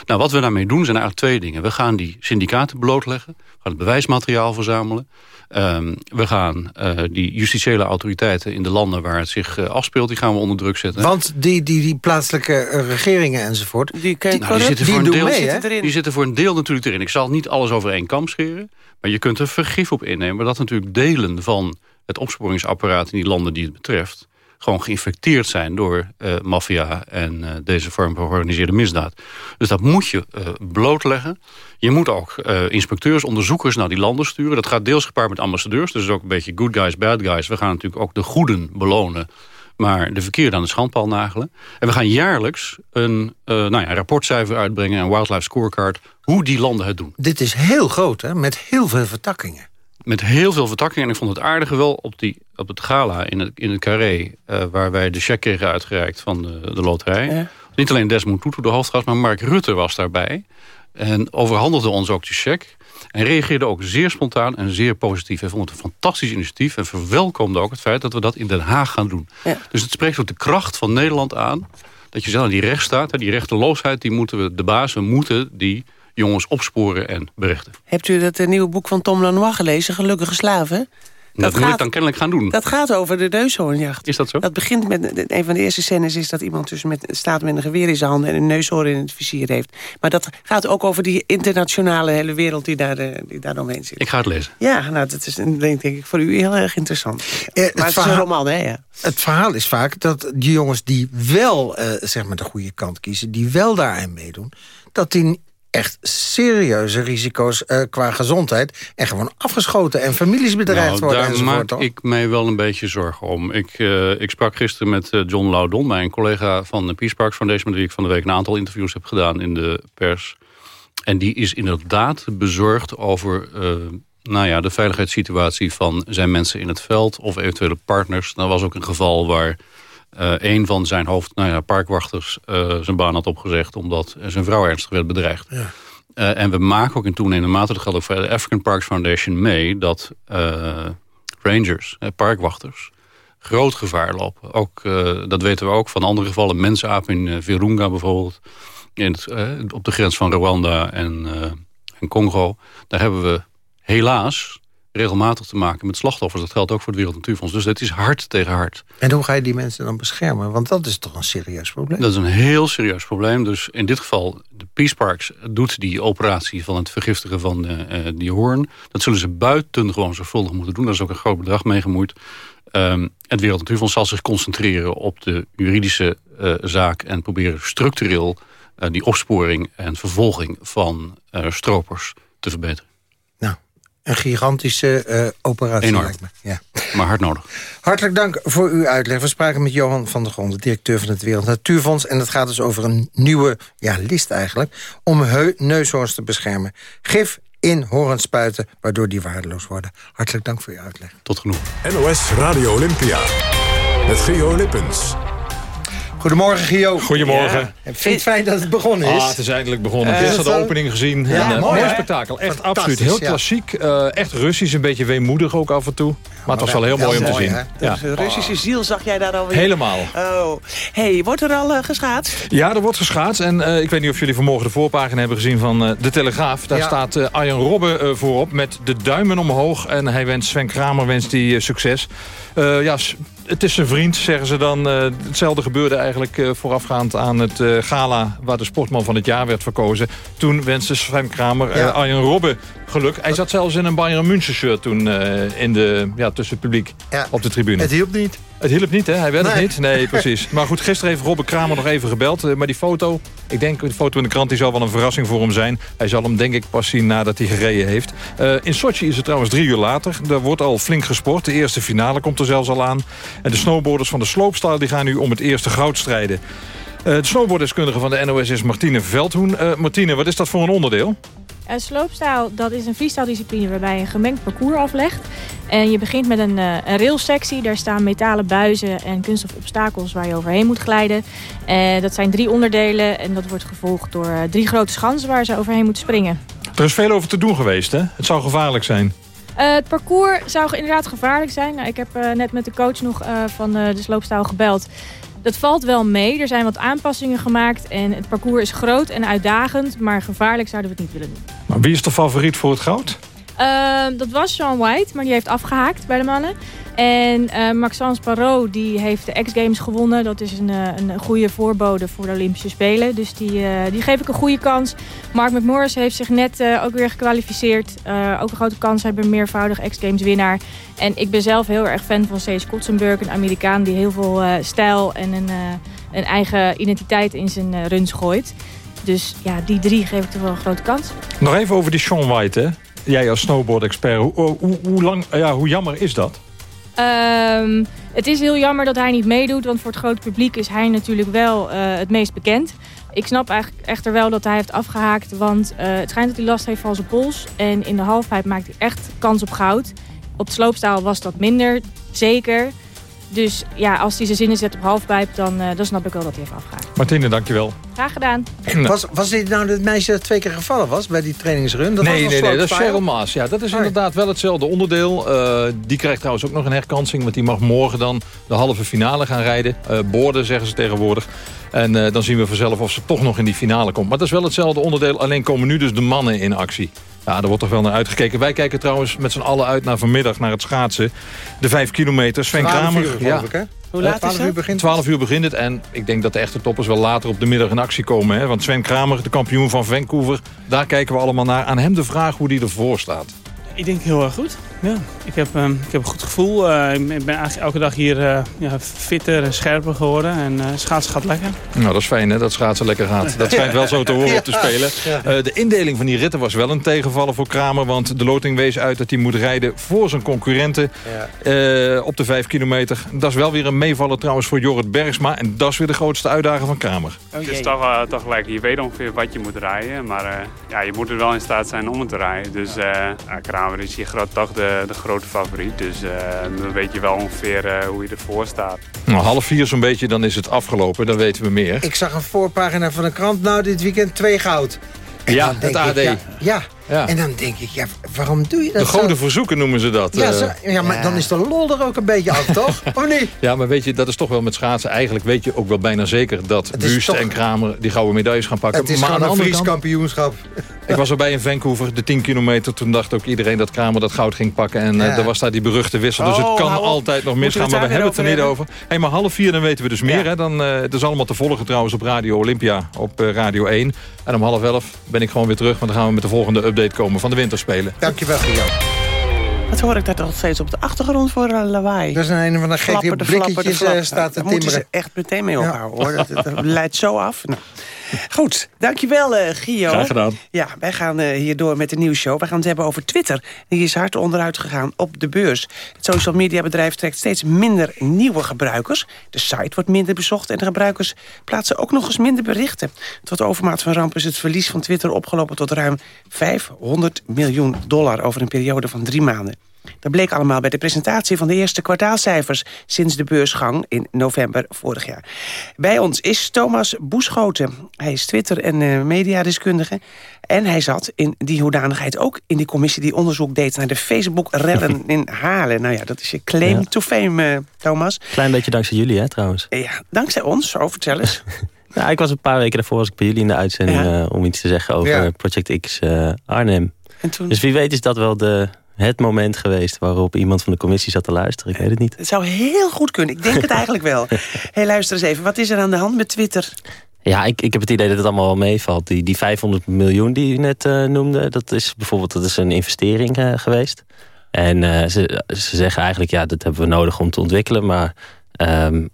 Nou, wat we daarmee doen zijn eigenlijk twee dingen. We gaan die syndicaten blootleggen. We gaan het bewijsmateriaal verzamelen. Ehm, we gaan eh, die justitiële autoriteiten in de landen waar het zich eh, afspeelt... die gaan we onder druk zetten. Want die, die, die plaatselijke eh, regeringen enzovoort... Die, die, Nou, die zitten, die voor een deel, mee, zitten die zitten voor een deel natuurlijk erin. Ik zal niet alles over één kam scheren. Maar je kunt er vergif op innemen. Maar dat natuurlijk delen van het opsporingsapparaat in die landen die het betreft... gewoon geïnfecteerd zijn door eh, maffia en eh, deze vorm van georganiseerde misdaad. Dus dat moet je eh, blootleggen. Je moet ook inspecteurs, onderzoekers naar die landen sturen. Dat gaat deels gepaard met ambassadeurs. Dus ook een beetje good guys, bad guys. We gaan natuurlijk ook de goeden belonen maar de verkeerde aan de schandpaal nagelen. En we gaan jaarlijks een nou ja, rapportcijfer uitbrengen... een wildlife scorecard, hoe die landen het doen. Dit is heel groot, hè? Met heel veel vertakkingen. Met heel veel vertakkingen. En ik vond het aardige wel op, die, op het gala in het, in het Carré... eh, waar wij de cheque kregen uitgereikt van de, de loterij. Ja. Niet alleen Desmond Tutu, de hoofdgast, maar Mark Rutte was daarbij. En overhandigde ons ook de cheque. En reageerde ook zeer spontaan en zeer positief. Hij vond het een fantastisch initiatief. En verwelkomde ook het feit dat we dat in Den Haag gaan doen. Ja. Dus het spreekt ook de kracht van Nederland aan. Dat je zelf aan die rechtsstaat, die rechteloosheid... die moeten we, de baas, we moeten die jongens opsporen en berechten. Hebt u dat eh, nieuwe boek van Tom Lanois gelezen, Gelukkige Slaven? Dat, moet gaat- ik dan kennelijk gaan doen. Dat gaat over de neushoornjacht. Is dat zo? Dat begint met, een van de eerste scènes is dat iemand dus met, staat met een geweer in zijn handen... en een neushoorn in het vizier heeft. Maar dat gaat ook over die internationale hele wereld die daar, eh, die daar omheen zit. Ik ga het lezen. Ja, nou, dat is denk, denk ik voor u heel erg interessant. Eh, het maar het is een verhaal- roman, hè? Ja. Het verhaal is vaak dat die jongens die wel eh, zeg maar de goede kant kiezen... die wel daarin meedoen, dat die echt serieuze risico's eh, qua gezondheid... en gewoon afgeschoten en families bedreigd Nou, worden daar enzovoort. maak toch? ik mij wel een beetje zorgen om. Ik, eh, ik sprak gisteren met eh, John Laudon, mijn collega van de Peace Parks Foundation... met wie ik van de week een aantal interviews heb gedaan in de pers. En die is inderdaad bezorgd over nou ja, de veiligheidssituatie van zijn mensen in het veld... of eventuele partners. Dat was ook een geval waar eh, een van zijn hoofd, nou ja, parkwachters eh, zijn baan had opgezegd... omdat zijn vrouw ernstig werd bedreigd. Eh, en we maken ook in toenemende mate, dat geldt ook voor de African Parks Foundation mee... dat rangers, parkwachters, groot gevaar lopen. Ook, dat weten we ook van andere gevallen. Mensapen in Virunga bijvoorbeeld. In het, op de grens van Rwanda en, en Congo. Daar hebben we helaas regelmatig te maken met slachtoffers. Dat geldt ook voor het Wereld Natuurfonds. Dus het is hard tegen hard. En hoe ga je die mensen dan beschermen? Want dat is toch een serieus probleem? Dat is een heel serieus probleem. Dus in dit geval, de Peace Parks doet die operatie van het vergiftigen van eh, eh, die hoorn. Dat zullen ze buitengewoon zorgvuldig moeten doen. Daar is ook een groot bedrag mee gemoeid. Ehm, het Wereld Natuurfonds zal zich concentreren op de juridische eh, zaak... en proberen structureel die opsporing en vervolging van stropers te verbeteren. Een gigantische eh, operatie Enorm. lijkt me. Ja. Maar hard nodig. Hartelijk dank voor uw uitleg. We spraken met Johan van der Grond, de directeur van het Wereld Natuurfonds. En het gaat dus over een nieuwe ja, list eigenlijk... om neushoorns te beschermen. Gif in horen spuiten... waardoor die waardeloos worden. Hartelijk dank voor je uitleg. Tot genoeg. NOS Radio Olympia. Met Geo Lippens. Goedemorgen, Gio. Goedemorgen. Ja. Vind je het fijn dat het begonnen is? Ah, het is eindelijk begonnen. Uh, Gisteren de opening gezien. Ja, en, uh, mooi, spektakel. Echt absoluut. Heel ja. klassiek. uh, echt Russisch. Een beetje weemoedig ook af en toe. Maar het was wel heel mooi om te zien. Ja. Dus de Russische ziel zag jij daar alweer? Helemaal. Oh. hey, wordt er al uh, geschaatst? Ja, er wordt geschaatst. En uh, ik weet niet of jullie vanmorgen de voorpagina hebben gezien van uh, De Telegraaf. Daar Ja. staat uh, Arjen Robben voorop met de duimen omhoog. En hij wenst Sven Kramer wenst die succes. ja, het is zijn vriend, zeggen ze dan. Uh, hetzelfde gebeurde eigenlijk uh, voorafgaand aan het uh, gala... waar de sportman van het jaar werd verkozen. Toen wenste Sven Kramer Ja. Arjen Robben geluk. Hij zat zelfs in een Bayern München shirt toen in de, ja, tussen het publiek Ja. op de tribune. Het hielp niet. Het hielp niet, hè? Hij werd Nee. het niet. Nee, precies. Maar goed, gisteren heeft Robbe Kramer nog even gebeld. Eh, Maar die foto, ik denk de foto in de krant... die zal wel een verrassing voor hem zijn. Hij zal hem denk ik pas zien nadat hij gereden heeft. Eh, in Sochi is het trouwens drie uur later. Er wordt al flink gesport. De eerste finale komt er zelfs al aan. En de snowboarders van de slopestyle die gaan nu om het eerste goud strijden. Eh, de snowboarddeskundige van de NOS is Martine Veldhoen. Eh, Martine, wat is dat voor een onderdeel? Een sloopstijl, dat is een freestyle discipline waarbij je een gemengd parcours aflegt. En je begint met een, eh, een railsectie. Daar staan metalen buizen en kunststof obstakels waar je overheen moet glijden. Dat zijn drie onderdelen en dat wordt gevolgd door drie grote schansen waar ze overheen moeten springen. Er is veel over te doen geweest, hè? Het zou gevaarlijk zijn. Het parcours zou inderdaad gevaarlijk zijn. Nou, ik heb net met de coach nog van de sloopstijl gebeld. Dat valt wel mee. Er zijn wat aanpassingen gemaakt. En het parcours is groot en uitdagend. Maar gevaarlijk zouden we het niet willen doen. Maar wie is de favoriet voor het goud? Uh, dat was Sean White, maar die heeft afgehaakt bij de mannen. En uh, Maxence Parot die heeft de X-Games gewonnen. Dat is een, uh, een goede voorbode voor de Olympische Spelen. Dus die, die geef ik een goede kans. Mark McMorris heeft zich net ook weer gekwalificeerd. ook een grote kans. Hij een meervoudig X-Games winnaar. En ik ben zelf heel erg fan van Sage Kotzenburg. Een Amerikaan die heel veel stijl en een, een eigen identiteit in zijn runs gooit. Dus ja, die drie geef ik toch wel een grote kans. Nog even over die Sean White, hè? Jij als snowboard-expert, hoe, hoe, hoe, lang, ja, hoe jammer is dat? Um, het is heel jammer dat hij niet meedoet, want voor het grote publiek is hij natuurlijk wel uh, het meest bekend. Ik snap eigenlijk echter wel dat hij heeft afgehaakt, want uh, het schijnt dat hij last heeft van zijn pols. En in de halfpipe maakt hij echt kans op goud. Op sloopstaal was dat minder, zeker. Dus ja, als hij zijn zinnen zet op halfpijp, dan, uh, dan snap ik wel dat hij heeft afgehaakt. Martine, dankjewel. Graag gedaan. Was, was dit nou het meisje dat twee keer gevallen was bij die trainingsrun? Dat nee, was nee, nee, dat is? Cheryl Maas. Ja, dat is Oh. inderdaad wel hetzelfde onderdeel. Uh, die krijgt trouwens ook nog een herkansing, want die mag morgen dan de halve finale gaan rijden. Uh, boorden zeggen ze tegenwoordig. En uh, dan zien we vanzelf of ze toch nog in die finale komt. Maar dat is wel hetzelfde onderdeel, alleen komen nu dus de mannen in actie. Ja, daar wordt toch wel naar uitgekeken. Wij kijken trouwens met z'n allen uit naar vanmiddag, naar het schaatsen. De vijf kilometer, Sven 12 Kramer. uur, ik, hè? Hoe laat is 12 uur het? begint 12 uur begint het en ik denk dat de echte toppers wel later op de middag in actie komen. Hè? Want Sven Kramer, de kampioen van Vancouver, daar kijken we allemaal naar. Aan hem de vraag hoe die ervoor staat. Ik denk heel erg goed. Ja, ik, heb, um, ik heb een goed gevoel. Uh, ik ben eigenlijk elke dag hier uh, ja, fitter en scherper geworden. En uh, schaatsen gaat lekker. Nou, dat is fijn hè, dat schaatsen lekker gaat. Dat schijnt wel zo te horen op de Spelen. Uh, de indeling van die ritten was wel een tegenvaller voor Kramer. Want de loting wees uit dat hij moet rijden voor zijn concurrenten ja. op de 5 kilometer. Dat is wel weer een meevaller trouwens voor Jorrit Bergsma. En dat is weer de grootste uitdaging van Kramer. Oh, het is toch, uh, toch gelijk, je weet ongeveer wat je moet rijden. Maar uh, ja, je moet er wel in staat zijn om het te rijden. Dus ja, Kramer is hier groot, toch de, de grote favoriet. Dus uh, dan weet je wel ongeveer uh, hoe je ervoor staat. Nou, half vier zo'n beetje, dan is het afgelopen. Dan weten we meer. Ik zag een voorpagina van een krant. Nou, dit weekend twee goud. En ja, het AD. Ik, ja, ja. Ja, en dan denk ik, ja, waarom doe je dat De goden zo? verzoeken noemen ze dat. Ja, zo, ja maar ja. dan is de lol er ook een beetje af, toch? Of niet? Ja, maar weet je, dat is toch wel met schaatsen. Eigenlijk weet je ook wel bijna zeker dat Buust toch... en Kramer die gouden medailles gaan pakken. Het is maar aan een Fries kampioenschap. Ik was erbij in Vancouver, de 10 kilometer. Toen dacht ook iedereen dat Kramer dat goud ging pakken. En ja. uh, er was daar die beruchte wissel. Dus oh, het kan altijd nog misgaan. Maar we hebben het er niet over. Hey, maar half vier, dan weten we dus meer. Ja. Hè? Dan, uh, het is allemaal te volgen trouwens op Radio Olympia. Op uh, Radio 1. En om half elf ben ik gewoon weer terug. Want dan gaan we met de volgende update komen van de winterspelen. Dankjewel, Guillaume. Wat hoor ik daar toch steeds op de achtergrond voor uh, lawaai? Dat is een van de gekke blikjes uh, staat te Daar moeten ze timmeren. echt meteen mee ophouden, ja. hoor. Dat, dat, leidt zo af. Nou. Goed, dankjewel uh, Gio. Graag gedaan. Ja, wij gaan uh, hier door met de nieuwsshow. We gaan het hebben over Twitter. Die is hard onderuit gegaan op de beurs. Het social media bedrijf trekt steeds minder nieuwe gebruikers. De site wordt minder bezocht en de gebruikers plaatsen ook nog eens minder berichten. Tot overmaat van ramp is het verlies van Twitter opgelopen tot ruim 500 miljoen dollar over een periode van drie maanden. Dat bleek allemaal bij de presentatie van de eerste kwartaalcijfers... sinds de beursgang in november vorig jaar. Bij ons is Thomas Boeschoten. Hij is Twitter- en uh, mediadeskundige. En hij zat in die hoedanigheid ook in die commissie... die onderzoek deed naar de Facebook-rellen in Halen. Nou ja, dat is je claim to fame, uh, Thomas. Klein beetje dankzij jullie, hè, trouwens. Ja, dankzij ons. Zo, vertel eens. ja, ik was een paar weken daarvoor was ik bij jullie in de uitzending... Ja. Uh, om iets te zeggen over ja. Project X Arnhem. En toen... Dus wie weet is dat wel de het moment geweest waarop iemand van de commissie zat te luisteren. Ik weet het niet. Het zou heel goed kunnen. Ik denk het eigenlijk wel. hey, luister eens even. Wat is er aan de hand met Twitter? Ja, ik, ik heb het idee dat het allemaal wel meevalt. Die, die 500 miljoen die u net uh, noemde, dat is bijvoorbeeld dat is een investering uh, geweest. En uh, ze, ze zeggen eigenlijk, ja, dat hebben we nodig om te ontwikkelen. Maar um,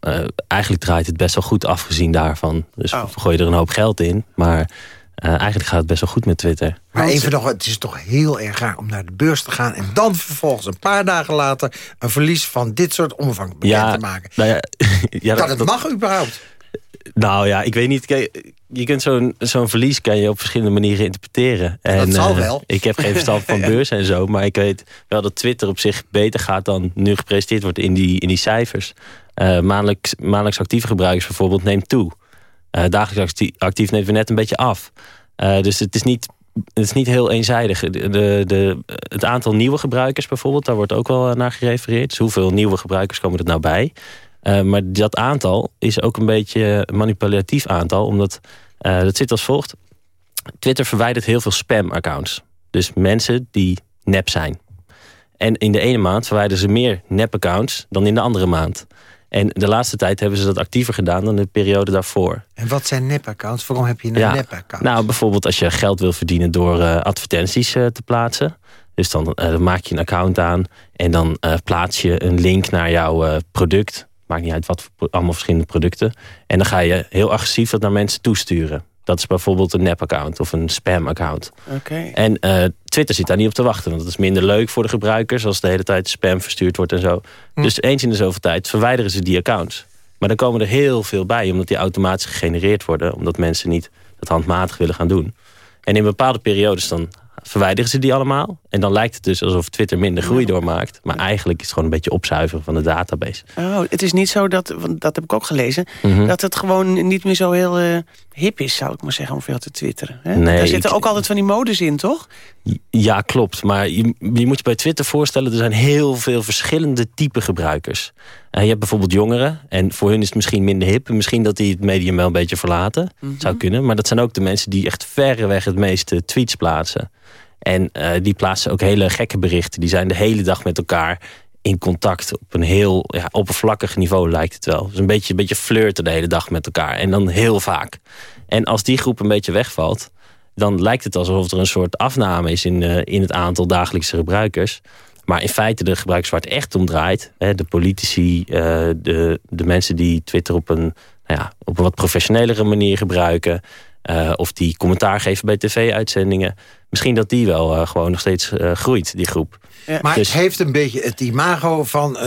eigenlijk draait het best wel goed afgezien daarvan. Dus oh. we gooien er een hoop geld in. Maar uh, eigenlijk gaat het best wel goed met Twitter. Maar even nog, het is toch heel erg raar om naar de beurs te gaan... en dan vervolgens een paar dagen later... een verlies van dit soort omvang bekend ja, te maken. Nou ja, ja, dat, dat het mag überhaupt. Nou ja, ik weet niet. Kijk, je kunt zo'n zo'n verlies kan je op verschillende manieren interpreteren. En, dat zal wel. Uh, ik heb geen verstand van beurs en zo. Maar ik weet wel dat Twitter op zich beter gaat dan nu gepresenteerd wordt in die, in die cijfers. Uh, maandelijks, maandelijks actieve gebruikers bijvoorbeeld neemt toe. Uh, dagelijks actief, neemt we net een beetje af. Uh, dus het is niet het is niet heel eenzijdig. De, de, het aantal nieuwe gebruikers bijvoorbeeld, daar wordt ook wel naar gerefereerd. Dus hoeveel nieuwe gebruikers komen er nou bij? Maar dat aantal is ook een beetje een manipulatief aantal. Omdat uh, dat zit als volgt. Twitter verwijdert heel veel spam-accounts. Dus mensen die nep zijn. En in de ene maand verwijderen ze meer nep-accounts dan in de andere maand. En de laatste tijd hebben ze dat actiever gedaan dan de periode daarvoor. En wat zijn nep-accounts? Waarom heb je een ja, nep-account? Nou, bijvoorbeeld als je geld wil verdienen door uh, advertenties uh, te plaatsen. Dus dan, uh, dan, maak je een account aan en dan plaats je een link naar jouw product. Maakt niet uit wat voor allemaal verschillende producten. En dan ga je heel agressief dat naar mensen toesturen. Dat is bijvoorbeeld een nep-account of een spam-account. Okay. En uh, Twitter zit daar niet op te wachten. Want dat is minder leuk voor de gebruikers... als de hele tijd spam verstuurd wordt en zo. Hm. Dus eens in de zoveel tijd verwijderen ze die accounts. Maar dan komen er heel veel bij... omdat die automatisch gegenereerd worden. Omdat mensen niet dat handmatig willen gaan doen. En in bepaalde periodes dan verwijderen ze die allemaal. En dan lijkt het dus alsof Twitter minder groei doormaakt. Maar eigenlijk is het gewoon een beetje opzuiveren van de database. Oh, het is niet zo dat, want dat heb ik ook gelezen... Mm -hmm. dat het gewoon niet meer zo heel uh, hip is, zou ik maar zeggen, om veel te twitteren. Hè? Nee, Daar zitten ik, ook altijd van die modes in, toch? Ja, klopt. Maar je, je moet je bij Twitter voorstellen... er zijn heel veel verschillende type gebruikers. Uh, je hebt bijvoorbeeld jongeren. En voor hun is het misschien minder hip. Misschien dat die het medium wel een beetje verlaten. Mm -hmm. Zou kunnen. Maar dat zijn ook de mensen die echt verreweg het meeste tweets plaatsen. En uh, die plaatsen ook hele gekke berichten. Die zijn de hele dag met elkaar in contact. Op een heel ja, oppervlakkig niveau lijkt het wel. Dus een beetje, een beetje flirten de hele dag met elkaar. En dan heel vaak. En als die groep een beetje wegvalt... dan lijkt het alsof er een soort afname is in, uh, in het aantal dagelijkse gebruikers. Maar in feite de gebruikers waar echt om draait... Hè, de politici, uh, de, de mensen die Twitter op een, nou ja, op een wat professionelere manier gebruiken... Uh, of die commentaar geven bij tv-uitzendingen. Misschien dat die wel uh, gewoon nog steeds uh, groeit, die groep. Ja. Maar dus... het heeft een beetje het imago van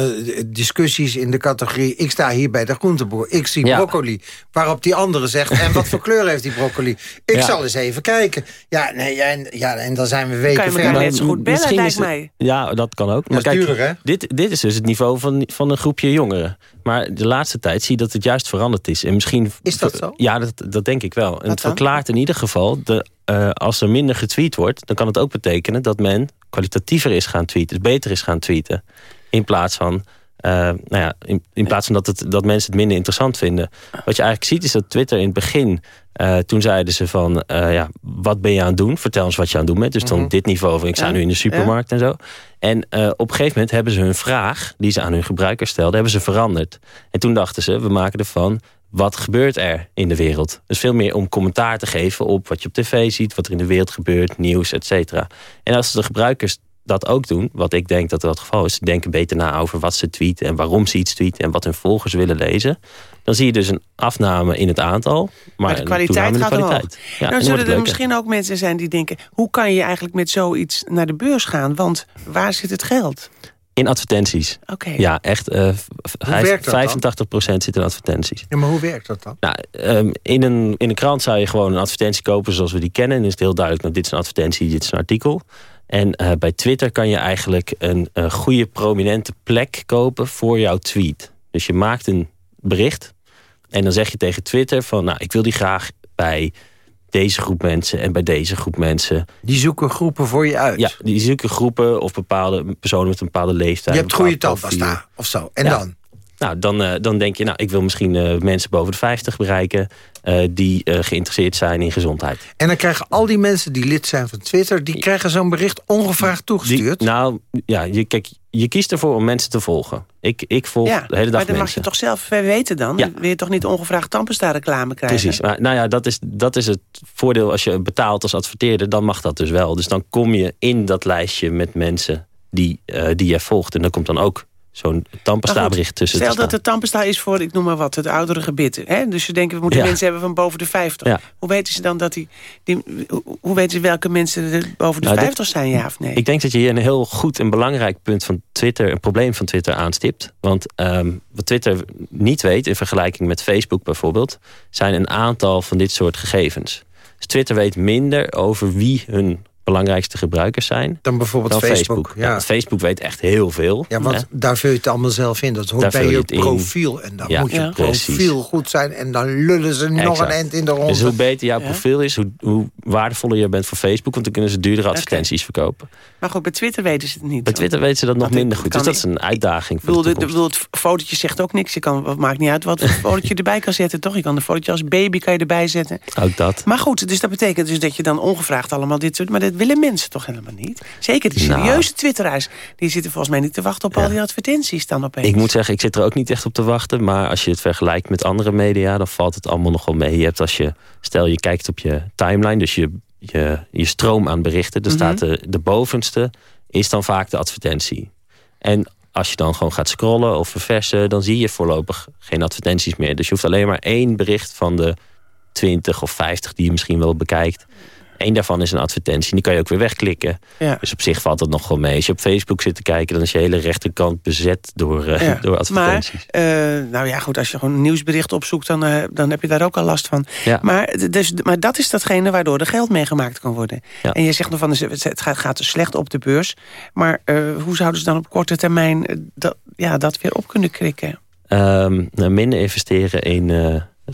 discussies in de categorie... ik sta hier bij de groenteboer, ik zie ja. broccoli. Waarop die andere zegt, en wat voor kleur heeft die broccoli? Ik ja. zal eens even kijken. Ja, nee, en, ja, en dan zijn we weken kan je net zo goed bellen, lijkt mij. Ja, dat kan ook. Maar kijk, duurder, hè? Dit, dit is dus het niveau van, van een groepje jongeren. Maar de laatste tijd zie je dat het juist veranderd is. En misschien, is dat zo? Ja, dat, dat denk ik wel. En het verklaart in ieder geval... De, uh, als er minder getweet wordt... dan kan het ook betekenen dat men kwalitatiever is gaan tweeten. Dus beter is gaan tweeten. In plaats van... Uh, nou ja, in, in plaats van dat, het, dat mensen het minder interessant vinden. Wat je eigenlijk ziet is dat Twitter in het begin... Uh, toen zeiden ze van, ja, wat ben je aan het doen? Vertel eens wat je aan het doen bent. Dus dan mm -hmm. dit niveau van, ik sta ja. nu in de supermarkt ja. en zo. En op een gegeven moment hebben ze hun vraag... die ze aan hun gebruikers stelden, hebben ze veranderd. En toen dachten ze, we maken ervan wat gebeurt er in de wereld. Dus veel meer om commentaar te geven op wat je op tv ziet... wat er in de wereld gebeurt, nieuws, et cetera. En als de gebruikers dat ook doen, wat ik denk dat dat het geval is... ze denken beter na over wat ze tweeten en waarom ze iets tweeten... en wat hun volgers willen lezen... dan zie je dus een afname in het aantal, maar, Maar de kwaliteit gaat de omhoog. kwaliteit. Ja, nou dan zullen er misschien ook mensen zijn die denken... hoe kan je eigenlijk met zoiets naar de beurs gaan? Want waar zit het geld? In advertenties. Oké. Ja, echt. eh, v- Hoe werkt dat dan? 85% zit in advertenties. Ja, maar hoe werkt dat dan? Nou, ehm, in, een, in een krant zou je gewoon een advertentie kopen zoals we die kennen. En dan is het heel duidelijk, nou, dit is een advertentie, dit is een artikel. En eh, bij Twitter kan je eigenlijk een, een goede prominente plek kopen voor jouw tweet. Dus je maakt een bericht en dan zeg je tegen Twitter van... nou, ik wil die graag bij deze groep mensen en bij deze groep mensen. Die zoeken groepen voor je uit? Ja, die zoeken groepen of bepaalde personen met een bepaalde leeftijd. Je hebt goede tandpasta of zo. En Ja. dan? Nou, dan, eh, dan denk je, nou, ik wil misschien eh, mensen boven de 50 bereiken... eh, die geïnteresseerd zijn in gezondheid. En dan krijgen al die mensen die lid zijn van Twitter... die krijgen zo'n bericht ongevraagd toegestuurd? Die, nou, ja, je, kijk, je kiest ervoor om mensen te volgen. Ik, ik volg Ja, de hele dag maar dan mag mensen. je toch zelf weten dan? Ja. Wil je toch niet ongevraagd tandpasta reclame krijgen? Precies. Maar, nou ja, dat is, dat is het voordeel als je betaalt als adverteerder. Dan mag dat dus wel. Dus dan kom je in dat lijstje met mensen die, eh die je volgt. En dan komt dan ook zo'n tandpasta-bericht tussen Stel te dat de tandpasta is voor, ik noem maar wat, het oudere gebit. Hè? Dus ze denken, we moeten Ja. mensen hebben van boven de 50. Ja. Hoe weten ze dan dat die, die... hoe- weten ze welke mensen er boven de Nou, dit- 50 zijn, ja of nee? Ik denk dat je hier een heel goed en belangrijk punt van Twitter, een probleem van Twitter aanstipt. Want ehm, wat Twitter niet weet, in vergelijking met Facebook bijvoorbeeld, zijn een aantal van dit soort gegevens. Dus Twitter weet minder over wie hun belangrijkste gebruikers zijn. Dan bijvoorbeeld Facebook, ja. want Facebook weet echt heel veel. Ja, want hè. daar vul je het allemaal zelf in. Dat hoort Daar bij je je het in. profiel. En dan Ja, moet je ja. precies. profiel goed zijn. En dan lullen ze nog een eind in de ronde. Dus hoe beter jouw Ja. profiel is, hoe, hoe waardevoller je bent voor Facebook. Want dan kunnen ze duurdere advertenties verkopen. Maar goed, bij Twitter weten ze het niet. Bij Twitter weten ze dat nog minder goed. Dus dat is een uitdaging Ik bedoel, de, de, toekomst. bedoel, het fotootje zegt ook niks. Je kan, het maakt niet uit wat voor fotootje erbij kan zetten, toch? Je kan een fotootje als baby kan je erbij zetten. Ook dat. Maar goed, dus dat betekent dus dat je dan ongevraagd allemaal dit soort... Maar dat willen mensen toch helemaal niet? Zeker die Nou. serieuze twitteraars. Die zitten volgens mij niet te wachten op al die advertenties dan opeens. Ik moet zeggen, ik zit er ook niet echt op te wachten. Maar als je het vergelijkt met andere media, dan valt het allemaal nog wel mee. Je hebt als je, stel je kijkt op je timeline, dus je, je, je stroom aan berichten. Dan Mhm. staat de, de bovenste, is dan vaak de advertentie. En als je dan gewoon gaat scrollen of verversen, dan zie je voorlopig geen advertenties meer. Dus je hoeft alleen maar één bericht van de 20 of 50 die je misschien wel bekijkt. Eén daarvan is een advertentie. Die kan je ook weer wegklikken. Ja. Dus op zich valt dat nog wel mee. Als je op Facebook zit te kijken, dan is je hele rechterkant bezet door, eh, Ja, door advertenties. Maar, eh, nou ja, goed, als je gewoon een nieuwsbericht opzoekt... dan, eh, dan heb je daar ook al last van. Ja. Maar, dus, maar dat is datgene waardoor er geld mee gemaakt kan worden. En je zegt nog van, het gaat, dus slecht op de beurs. Maar hoe zouden ze dan op korte termijn dat, ja, dat weer op kunnen krikken? Ehm, nou, minder investeren in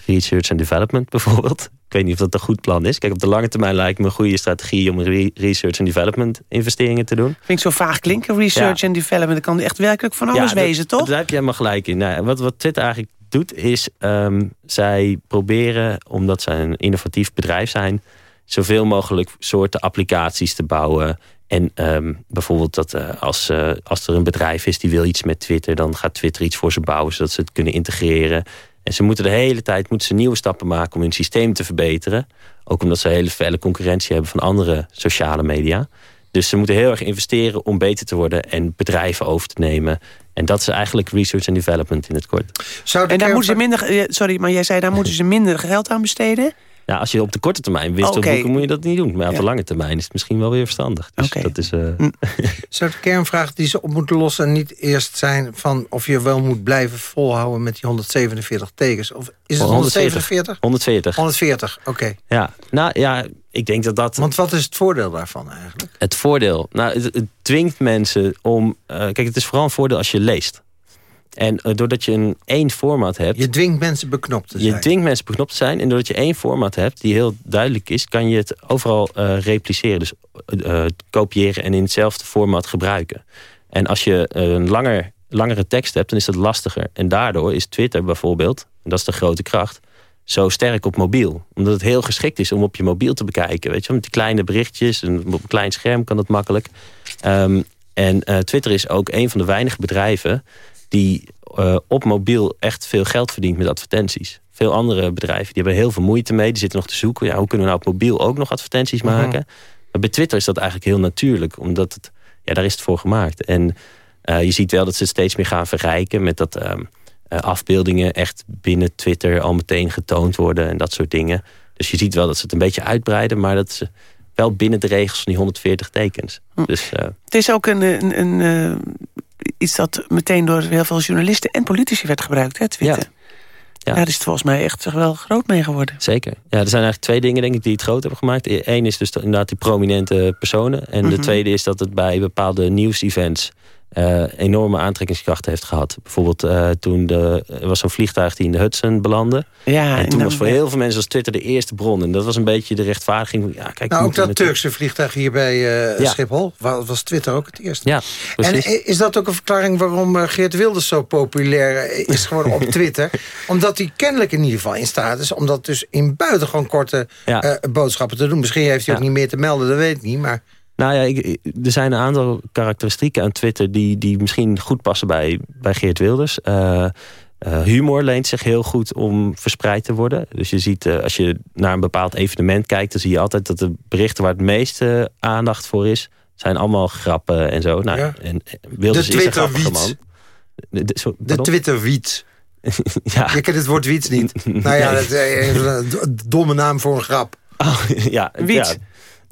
research en development bijvoorbeeld. Ik weet niet of dat een goed plan is. Kijk, op de lange termijn lijkt me een goede strategie... om re- research en development investeringen te doen. Vind ik zo vaag klinken, research en development. Dat kan echt werkelijk van alles Ja, dat- wezen, toch? Daar heb je helemaal gelijk in. Nou, wat, wat Twitter eigenlijk doet, is... ehm, zij proberen, omdat zij een innovatief bedrijf zijn... zoveel mogelijk soorten applicaties te bouwen... En ehm, bijvoorbeeld dat eh, als, eh, als er een bedrijf is die wil iets met Twitter... dan gaat Twitter iets voor ze bouwen, zodat ze het kunnen integreren. En ze moeten de hele tijd moeten ze nieuwe stappen maken om hun systeem te verbeteren. Ook omdat ze hele felle concurrentie hebben van andere sociale media. Dus ze moeten heel erg investeren om beter te worden... en bedrijven over te nemen. En dat is eigenlijk research en development in het kort. en daar moeten ze minder, eh, sorry, maar jij zei daar moeten ze minder geld aan besteden. Ja, als je op de korte termijn Oké. boeken, moet je dat niet doen. Maar op Ja. de lange termijn is het misschien wel weer verstandig. Dus dat is... eh, Zou de kernvraag die ze op moeten lossen niet eerst zijn... van of je wel moet blijven volhouden met die 147 tekens? Of is het 147? 140. 140, oké. Ja, nou ja, ik denk dat dat... Want wat is het voordeel daarvan eigenlijk? Het voordeel? Nou, het, het dwingt mensen om... eh, kijk, het is vooral een voordeel als je leest. En eh, doordat je een één format hebt... Je dwingt mensen beknopt te Je zijn. dwingt mensen beknopt te zijn. En doordat je één format hebt die heel duidelijk is... kan je het overal eh, repliceren. Dus eh, kopiëren en in hetzelfde format gebruiken. En als je een langer, langere tekst hebt, dan is dat lastiger. En daardoor is Twitter bijvoorbeeld, en dat is de grote kracht... zo sterk op mobiel. Omdat het heel geschikt is om op je mobiel te bekijken. Weet je, wel, met die kleine berichtjes. En op een klein scherm kan dat makkelijk. Ehm, en Twitter is ook een van de weinige bedrijven... die eh, op mobiel echt veel geld verdient met advertenties. Veel andere bedrijven die hebben heel veel moeite mee. Die zitten nog te zoeken. Ja, hoe kunnen we nou op mobiel ook nog advertenties Mhm. maken? Maar bij Twitter is dat eigenlijk heel natuurlijk. Omdat het ja, daar is het voor gemaakt. En je ziet wel dat ze het steeds meer gaan verrijken met dat ehm, afbeeldingen echt binnen Twitter al meteen getoond worden en dat soort dingen. Dus je ziet wel dat ze het een beetje uitbreiden, maar dat ze wel binnen de regels van die 140 tekens. Hm. Dus, het is ook een, een, een iets dat meteen door heel veel journalisten en politici werd gebruikt, hè, Twitter. Ja. Ja. Daar is het volgens mij echt wel groot mee geworden. Zeker. Ja, er zijn eigenlijk twee dingen denk ik die het groot hebben gemaakt. Eén is dus inderdaad die prominente personen. En de mhm. tweede is dat het bij bepaalde nieuwsevents uh, enorme aantrekkingskrachten heeft gehad. Bijvoorbeeld uh, toen de, er was zo'n vliegtuig die in de Hudson belandde. Ja, en toen was voor heel veel mensen als Twitter de eerste bron. En dat was een beetje de rechtvaardiging. Ja, kijk, nou, ook dat Turkse vliegtuig hier bij uh, Schiphol was Twitter ook het eerste. Ja, En is dat ook een verklaring waarom Geert Wilders zo populair is geworden op Twitter? Omdat hij kennelijk in ieder geval in staat is... om dat dus in buitengewoon korte boodschappen te doen. Misschien heeft hij ook niet meer te melden, dat weet ik niet, maar... Nou ja, er zijn een aantal karakteristieken aan Twitter... die, die misschien goed passen bij, bij Geert Wilders. Uh, humor leent zich heel goed om verspreid te worden. Dus je ziet, uh, als je naar een bepaald evenement kijkt... dan zie je altijd dat de berichten waar het meeste aandacht voor is... zijn allemaal grappen en zo. Nou, ja. en Wilders de Twitter is een man. De, de, de Twitter-wiet. ja. Je kent het woord wiet niet. nou ja, dat is een domme naam voor een grap. Oh, ja, wiet. Ja.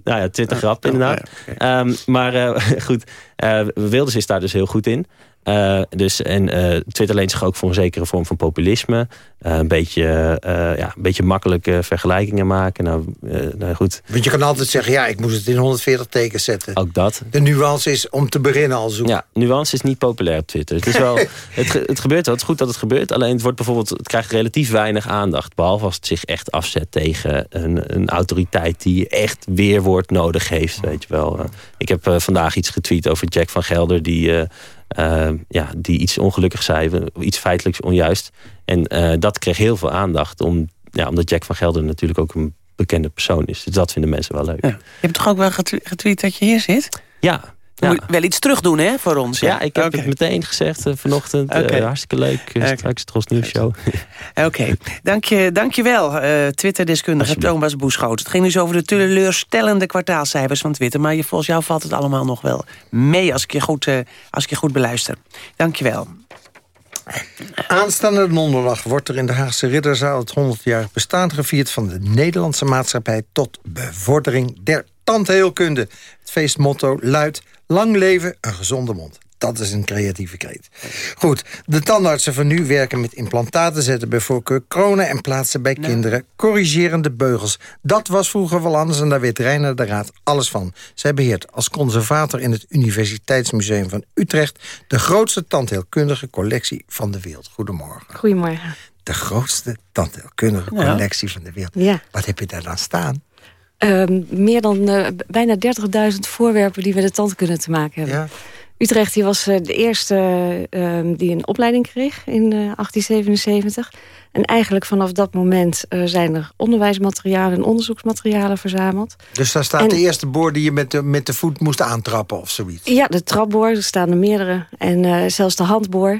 Nou ja, Twitter grap inderdaad. Ehm, maar uh, goed, uh, Wilders is daar dus heel goed in. Uh, dus, en uh, Twitter leent zich ook voor een zekere vorm van populisme. Uh, een, beetje, ja, een beetje makkelijke vergelijkingen maken. Nou, nou, goed. Want je kan altijd zeggen, ja, ik moest het in 140 tekens zetten. Ook dat. De nuance is om te beginnen al zoeken. Ja, nuance is niet populair op Twitter. Het, is wel, het, het gebeurt wel, het is goed dat het gebeurt. Alleen het, wordt bijvoorbeeld, het krijgt relatief weinig aandacht. Behalve als het zich echt afzet tegen een, een autoriteit... die echt weerwoord nodig heeft, weet je wel. ik heb vandaag iets getweet over Jack van Gelder... die uh, ja, die iets ongelukkig zei, iets feitelijks onjuist. En uh, dat kreeg heel veel aandacht, om, ja, omdat Jack van Gelder natuurlijk ook een bekende persoon is. Dus dat vinden mensen wel leuk. Ja. Je hebt toch ook wel getweet dat je hier zit? Ja, ja. Moet wel iets terug doen hè, voor ons. Ja, ik heb het meteen gezegd uh, vanochtend. Okay. Uh, hartstikke leuk. Uh, straks Tros Nieuws Show. Oké, dank, je, dank je wel. Twitter-deskundige Thomas Boeschoot. Het ging dus over de teleurstellende kwartaalcijfers van Twitter. Maar je, volgens jou valt het allemaal nog wel mee als ik je goed, als ik je goed beluister. Dank je wel. Aanstaande donderdag wordt er in de Haagse Ridderzaal... het 100-jarig bestaan gevierd van de Nederlandse maatschappij... tot bevordering der tandheelkunde. Het feestmotto luidt Lang leven een gezonde mond. Dat is een creatieve kreet. Goed, de tandartsen van nu werken met implantaten... zetten bij voorkeur kronen en plaatsen bij kinderen corrigerende beugels. Dat was vroeger wel anders en daar weet Reiner de Raad alles van. Zij beheert als conservator in het Universiteitsmuseum van Utrecht... de grootste tandheelkundige collectie van de wereld. Goedemorgen. Goedemorgen. De grootste tandheelkundige collectie van de wereld. Ja. Wat heb je daar dan staan? Ehm, meer dan uh, bijna 30.000 voorwerpen die met de tandkunde te maken hebben. Ja. Utrecht die was uh, de eerste uh, die een opleiding kreeg in 1877. En eigenlijk vanaf dat moment zijn er onderwijsmaterialen en onderzoeksmaterialen verzameld. Dus daar staat de eerste boor die je met de, met de voet moest aantrappen of zoiets? Ja, de trapboor, er staan er meerdere. En zelfs de handboor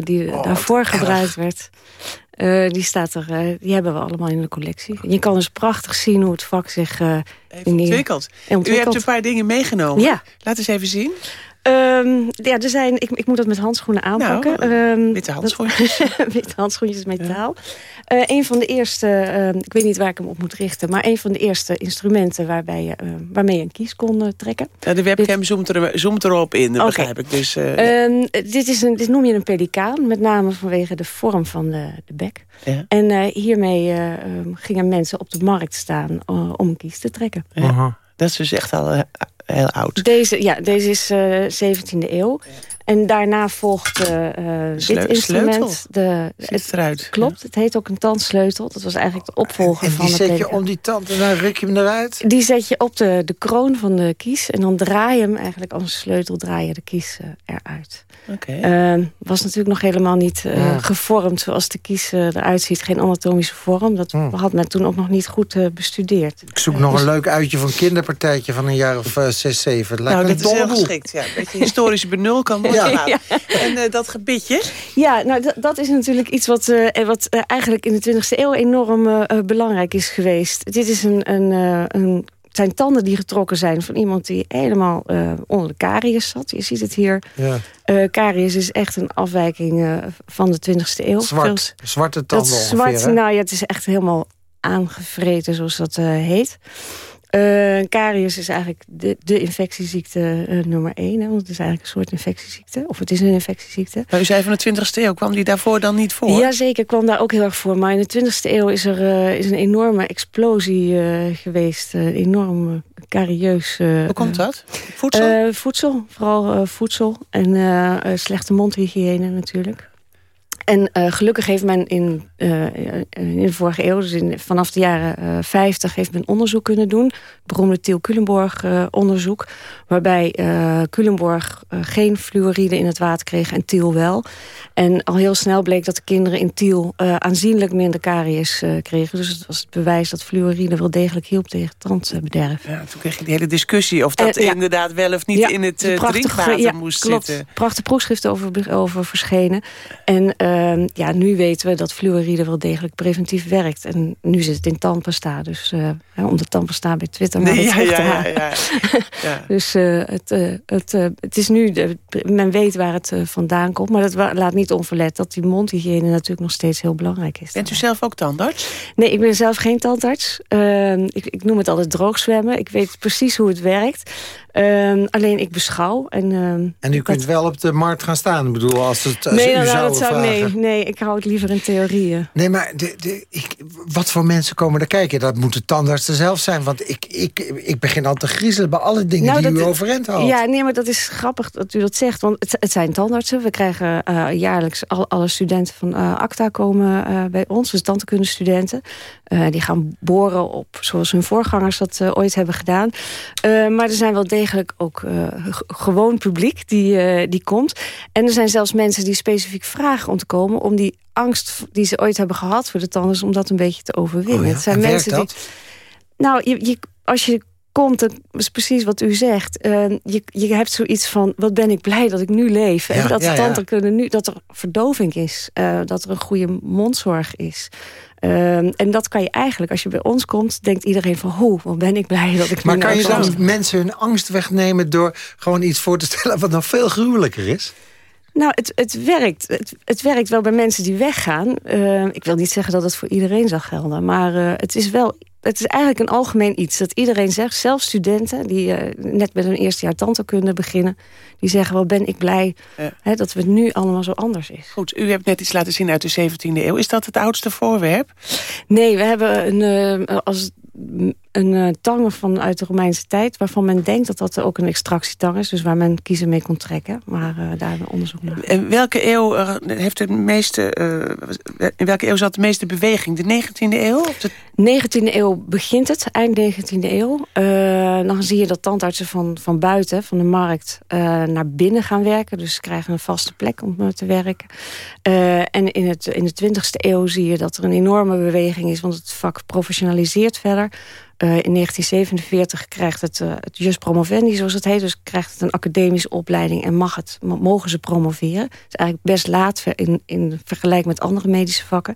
die oh, daarvoor gebruikt werd. Uh, die, staat er, uh, die hebben we allemaal in de collectie. Je kan dus prachtig zien hoe het vak zich uh, ontwikkelt. U hebt een paar dingen meegenomen. Ja. Laat eens even zien. Um, ja, er zijn, ik, ik moet dat met handschoenen aanpakken. Nou, um, witte handschoentjes. witte handschoentjes metaal. Ja. Uh, een van de eerste, uh, ik weet niet waar ik hem op moet richten... maar een van de eerste instrumenten waarbij je, uh, waarmee je een kies kon uh, trekken. Ja, de webcam dit... zoomt, er, zoomt erop in, okay. begrijp ik. Dus, um, dit, is een, dit noem je een pelikaan, met name vanwege de vorm van de, de bek. Ja. En hiermee gingen mensen op de markt staan om een kies te trekken. Ja. Dat is dus echt al oud. Deze, ja, deze is uh, eh, 17e eeuw. En daarna volgt uh, dit instrument. De, het eruit. Klopt, het heet ook een tandsleutel. Dat was eigenlijk de opvolger en van de die zet je om die tand en dan ruk je hem eruit? Die zet je op de, de kroon van de kies. En dan draai je hem eigenlijk als een sleutel draai je de kies eruit. Okay. Uh, was natuurlijk nog helemaal niet uh, gevormd zoals de kies uh, eruit ziet. Geen anatomische vorm. Dat hmm. had men toen ook nog niet goed uh, bestudeerd. Ik zoek nog een leuk uitje van een kinderpartijtje van een jaar of zes, zeven. nou, dat is heel geschikt. Ja. Een beetje historische benul kan ja. En dat gebitje? Ja, nou, dat is natuurlijk iets wat, wat eigenlijk in de 20e eeuw enorm belangrijk is geweest. Dit is een, een, een het zijn tanden die getrokken zijn van iemand die helemaal uh, onder de karies zat. Je ziet het hier. Ja. Uh, karies is echt een afwijking uh, van de 20e eeuw. Zwart, zwarte tanden dat ongeveer, zwart, nou ja, het is echt helemaal aangevreten, zoals dat heet. Uh, karies is eigenlijk de, de infectieziekte uh, nummer één. Hè, want het is eigenlijk een soort infectieziekte. Of het is een infectieziekte. Maar u zei van de 20e eeuw. Kwam die daarvoor dan niet voor? Jazeker, kwam daar ook heel erg voor. Maar in de 20e eeuw is er uh, is een enorme explosie geweest. enorm karieus. Hoe komt dat? Voedsel? voedsel, vooral voedsel. En slechte mondhygiëne natuurlijk. En uh, gelukkig heeft men in, uh, in de vorige eeuw, dus in, vanaf de jaren uh, 50, heeft men onderzoek kunnen doen. Het beroemde Thiel-Culemborg-onderzoek. waarbij Culemborg geen fluoride in het water kreeg en Thiel wel. En al heel snel bleek dat de kinderen in Thiel aanzienlijk minder karies kregen. Dus het was het bewijs dat fluoride wel degelijk hielp tegen tandbederf. Ja, toen kreeg je die hele discussie of dat inderdaad wel of niet ja, in het drinkwater ja, moest klopt. zitten. Prachtige proefschriften over, over verschenen. En uh, ja, nu weten we dat fluoride wel degelijk preventief werkt. En nu zit het in tandpasta. Dus uh, om de tandpasta bij Twitter maar nee, ja, ja, ja, ja, ja. dus uh, het, het, het is nu, men weet waar het vandaan komt. Maar dat laat niet onverlet dat die mondhygiëne natuurlijk nog steeds heel belangrijk is. Bent u zelf ook tandarts? Nee, ik ben zelf geen tandarts. Ehm, ik, ik noem het altijd droogzwemmen. Ik weet precies hoe het werkt. Um, alleen ik beschouw. En, um, en u kunt wel op de markt gaan staan? Ik bedoel, als het als nee, u nou, zou dat zou, nee, nee, ik hou het liever in theorieën. Nee, maar de, de, ik, wat voor mensen komen er kijken? Dat moeten tandartsen zelf zijn. Want ik, ik, ik begin al te griezelen bij alle dingen nou, die dat, u overeind houdt. Ja, nee, maar dat is grappig dat u dat zegt. Want het, het zijn tandartsen. We krijgen uh, jaarlijks al, alle studenten van uh, ACTA komen uh, bij ons. Dus tandheelkundestudenten. die gaan boren op zoals hun voorgangers dat ooit hebben gedaan. maar er zijn wel degelijk ook gewoon publiek die, die komt. En er zijn zelfs mensen die specifiek vragen om te komen... om die angst die ze ooit hebben gehad voor de tandarts... om dat een beetje te overwinnen. Oh ja? Het zijn en mensen die. Nou, je, je, als je komt, dat is precies wat u zegt. Uh, je, je hebt zoiets van, wat ben ik blij dat ik nu leef. Ja, en dat ja, de tanden kunnen nu, dat er verdoving is. Uh, dat er een goede mondzorg is. Uh, en dat kan je eigenlijk, als je bij ons komt, denkt iedereen van, hoe, wat ben ik blij dat ik Maar kan je dan mensen hun angst wegnemen... door gewoon iets voor te stellen wat nog veel gruwelijker is? Nou, het, het werkt. Het, het werkt wel bij mensen die weggaan. Uh, ik wil niet zeggen dat het voor iedereen zal gelden. Maar uh, het is wel... Het is eigenlijk een algemeen iets dat iedereen zegt. Zelfs studenten die uh, net met hun eerste jaar tandheelkunde beginnen. Die zeggen wel, ben ik blij hè, dat het nu allemaal zo anders is. Goed, u hebt net iets laten zien uit de 17e eeuw. Is dat het oudste voorwerp? Nee, we hebben een, als een uh, tang vanuit de Romeinse tijd... waarvan men denkt dat dat ook een extractietang is. Dus waar men kiezen mee kon trekken. Maar uh, daar hebben we onderzoek naar. En welke eeuw uh, heeft de meeste... in welke eeuw zat de meeste beweging? De 19e eeuw? Of de... 19e eeuw begint het, eind 19e eeuw. dan zie je dat tandartsen van, van buiten, van de markt... naar binnen gaan werken. Dus ze krijgen een vaste plek om te werken. en in, het, in de 20e eeuw zie je dat er een enorme beweging is... want het vak professionaliseert verder... Uh, in 1947 krijgt het, uh, het just promovendi, zoals het heet. Dus krijgt het een academische opleiding en mag het, mogen ze promoveren. Het is eigenlijk best laat in, in vergelijking met andere medische vakken.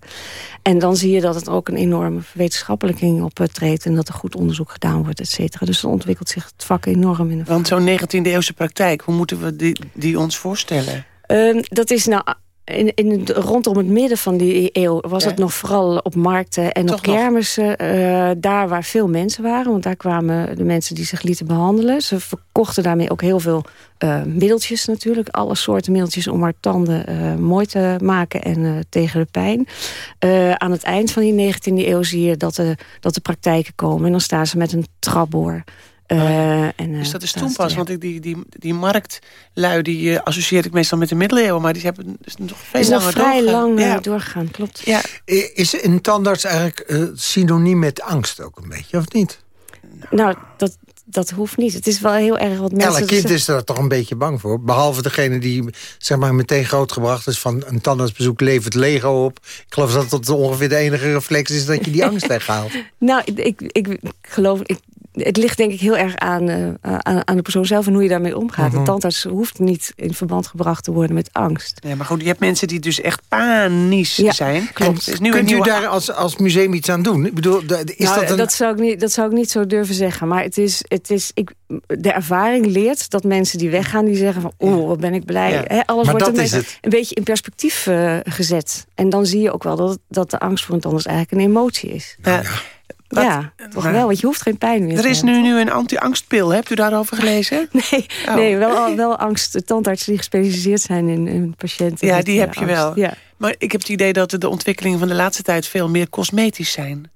En dan zie je dat het ook een enorme wetenschappelijking optreedt... en dat er goed onderzoek gedaan wordt, et cetera. Dus dan ontwikkelt zich het vak enorm in de Want zo'n 19e-eeuwse praktijk, hoe moeten we die, die ons voorstellen? Uh, dat is nou in, in, rondom het midden van die eeuw was ja. het nog vooral op markten en Toch op kermissen. Uh, daar waar veel mensen waren. Want daar kwamen de mensen die zich lieten behandelen. Ze verkochten daarmee ook heel veel uh, middeltjes natuurlijk. Alle soorten middeltjes om haar tanden uh, mooi te maken en tegen de pijn. aan het eind van die 19e eeuw zie je dat de, dat de praktijken komen. En dan staan ze met een trapboor. Uh, en, uh, dus dat is toen pas, want die, die, die marktlui die uh, associeer ik meestal met de middeleeuwen, maar die hebben dus nog veel is langer nog vrij doorgegaan. lang ja. doorgegaan, klopt. Ja. Is een tandarts eigenlijk synoniem met angst ook een beetje, of niet? Nou, dat, dat hoeft niet. Het is wel heel erg wat mensen... Elk kind is er toch een beetje bang voor. Behalve degene die zeg maar, meteen grootgebracht is van een tandartsbezoek levert Lego op. Ik geloof dat dat ongeveer de enige reflex is dat je die angst weghaalt. Nou, ik, ik, ik geloof... Ik, het ligt denk ik heel erg aan, uh, aan, aan, de persoon zelf en hoe je daarmee omgaat. Mhm. De tandarts hoeft niet in verband gebracht te worden met angst. Ja, maar goed, je hebt mensen die dus echt panisch zijn. Klopt. Is nu Kunt een nieuwe... u daar als, als museum iets aan doen? Ik bedoel, is Nou, dat een... dat, zou ik niet, dat zou ik niet zo durven zeggen. Maar het is, het is, ik, de ervaring leert dat mensen die weggaan... die zeggen van, oh, wat ben ik blij. Ja. Hè, alles Maar wordt dat een, is beetje- het. een beetje in perspectief eh, gezet. En dan zie je ook wel dat, dat de angst voor een anders eigenlijk een emotie is. Ja, Ja, toch maar- wel, want je hoeft geen pijn meer Er is nu, nu een anti-angstpil, hebt u daarover gelezen? Nee, Oh. nee wel, wel angst. Tandartsen die gespecialiseerd zijn in, in patiënten. Ja, die eh, heb je angst. wel. Ja. Maar ik heb het idee dat de ontwikkelingen van de laatste tijd... veel meer cosmetisch zijn.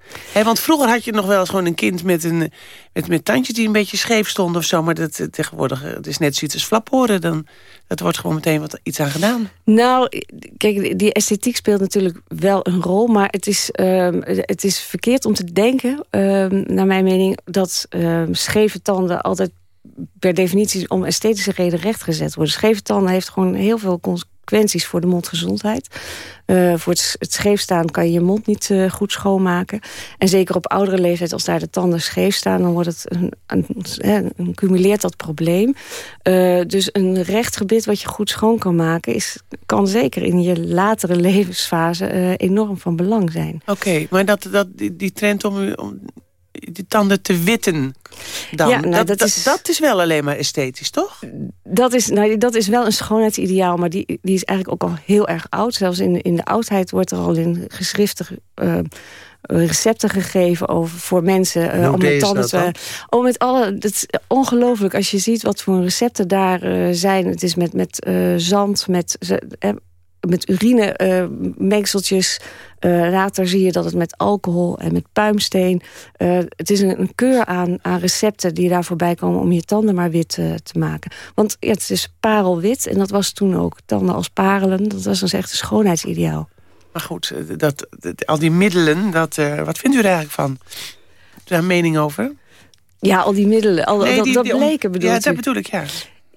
Want vroeger had je nog wel eens gewoon een kind met, een, met, met tandjes... die een beetje scheef stonden of zo. Maar dat, eh, tegenwoordig eh, het is net zoiets als flaphoren. Dan, dat wordt gewoon meteen wat, iets aan gedaan. Nou, kijk, die esthetiek speelt natuurlijk wel een rol... maar het is, ehm, het is verkeerd om te denken, ehm, naar mijn mening... dat ehm, scheve tanden altijd per definitie om esthetische reden rechtgezet worden. Scheve tanden heeft gewoon heel veel consequenties voor de mondgezondheid. Eh, voor het, het scheef staan kan je je mond niet eh, goed schoonmaken. En zeker op oudere leeftijd, als daar de tanden scheef staan... dan wordt het een, een, cumuleert dat probleem. Eh, dus een recht gebit wat je goed schoon kan maken... Is, kan zeker in je latere levensfase enorm van belang zijn. Oké, maar dat, dat, die, die trend om, om die tanden te witten... Dan, Ja, nou, dat, dat dat, is- dat is wel alleen maar esthetisch, toch? Dat is, nou, dat is wel een schoonheidsideaal, maar die, die is eigenlijk ook al heel erg oud. Zelfs in, in de oudheid wordt er al in geschriften eh, recepten gegeven over, voor mensen. eh, om met je tanden te. Oh, met alle. Het is ongelooflijk als je ziet wat voor recepten daar eh, zijn. Het is met, met eh, zand, met. Met urine mengseltjes. Eh, later zie je dat het met alcohol en met puimsteen. eh, het is een, een keur aan, aan recepten die daar voorbij komen om je tanden maar wit te maken. Want ja, het is parelwit en dat was toen ook tanden als parelen. Dat was dus echt een schoonheidsideaal. Maar goed, dat, dat- al die middelen, dat, wat vindt u er eigenlijk van? U daar een mening over? Ja, al die middelen, al, Nee, dat, die- dat bleken bedoel Ja, dat bedoel ik, ja.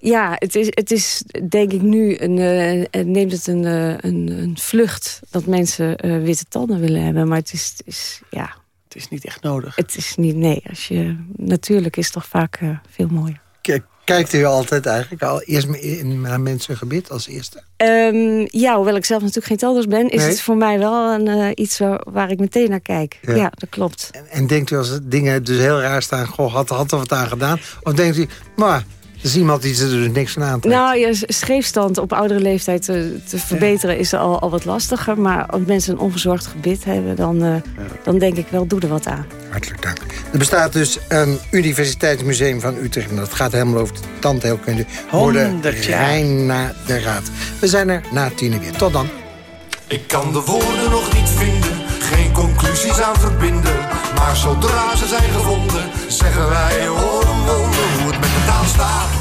Ja, het is, het is denk ik nu, een, eh, het neemt het een, eh, een, een vlucht dat mensen eh, witte tanden willen hebben. Maar het is, het is, ja... Het is niet echt nodig. Het is niet, nee. Als je, natuurlijk is het toch vaak eh, veel mooier. Kijkt u altijd eigenlijk al eerst in- naar mensengebit als eerste? Ehm, ja, hoewel ik zelf natuurlijk geen tandarts ben... is Nee. het voor mij wel een, eh, iets waar, waar ik meteen naar kijk. Ja. Ja, dat klopt. En denkt u als dingen dus heel raar staan... goh, had, had er wat aan gedaan? Of denkt u, maar, is iemand die er dus niks van aantrekt? Nou, ja, scheefstand op oudere leeftijd te, te verbeteren is al, al wat lastiger. Maar als mensen een onverzorgd gebit hebben, dan, eh, dan denk ik wel, doe er wat aan. Hartelijk dank. Er bestaat dus een universiteitsmuseum van Utrecht... en dat gaat helemaal over de tandheelkunde. Worden Honderd jaar. Rein na de raad. We zijn er na tienen weer. Tot dan. Ik kan de woorden nog niet vinden, geen conclusies aan verbinden. Maar zodra ze zijn gevonden, zeggen wij hoor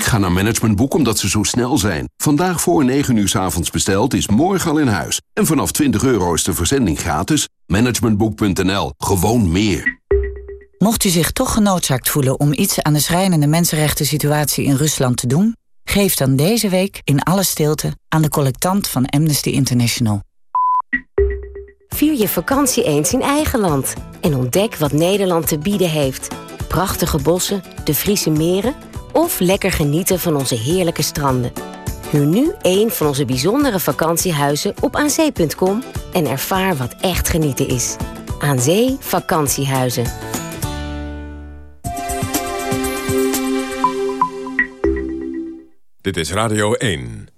Ik ga naar Managementboek omdat ze zo snel zijn. Vandaag voor 9 uur s avonds besteld is morgen al in huis. En vanaf 20 euro is de verzending gratis. Managementboek.nl. Gewoon meer. Mocht u zich toch genoodzaakt voelen om iets aan de schrijnende mensenrechten situatie in Rusland te doen, geef dan deze week in alle stilte aan de collectant van Amnesty International. Vier je vakantie eens in eigen land en ontdek wat Nederland te bieden heeft. Prachtige bossen, de Friese meren of lekker genieten van onze heerlijke stranden. Huur nu een van onze bijzondere vakantiehuizen op aanzee.com en ervaar wat echt genieten is. Aan Zee Vakantiehuizen. Dit is Radio 1.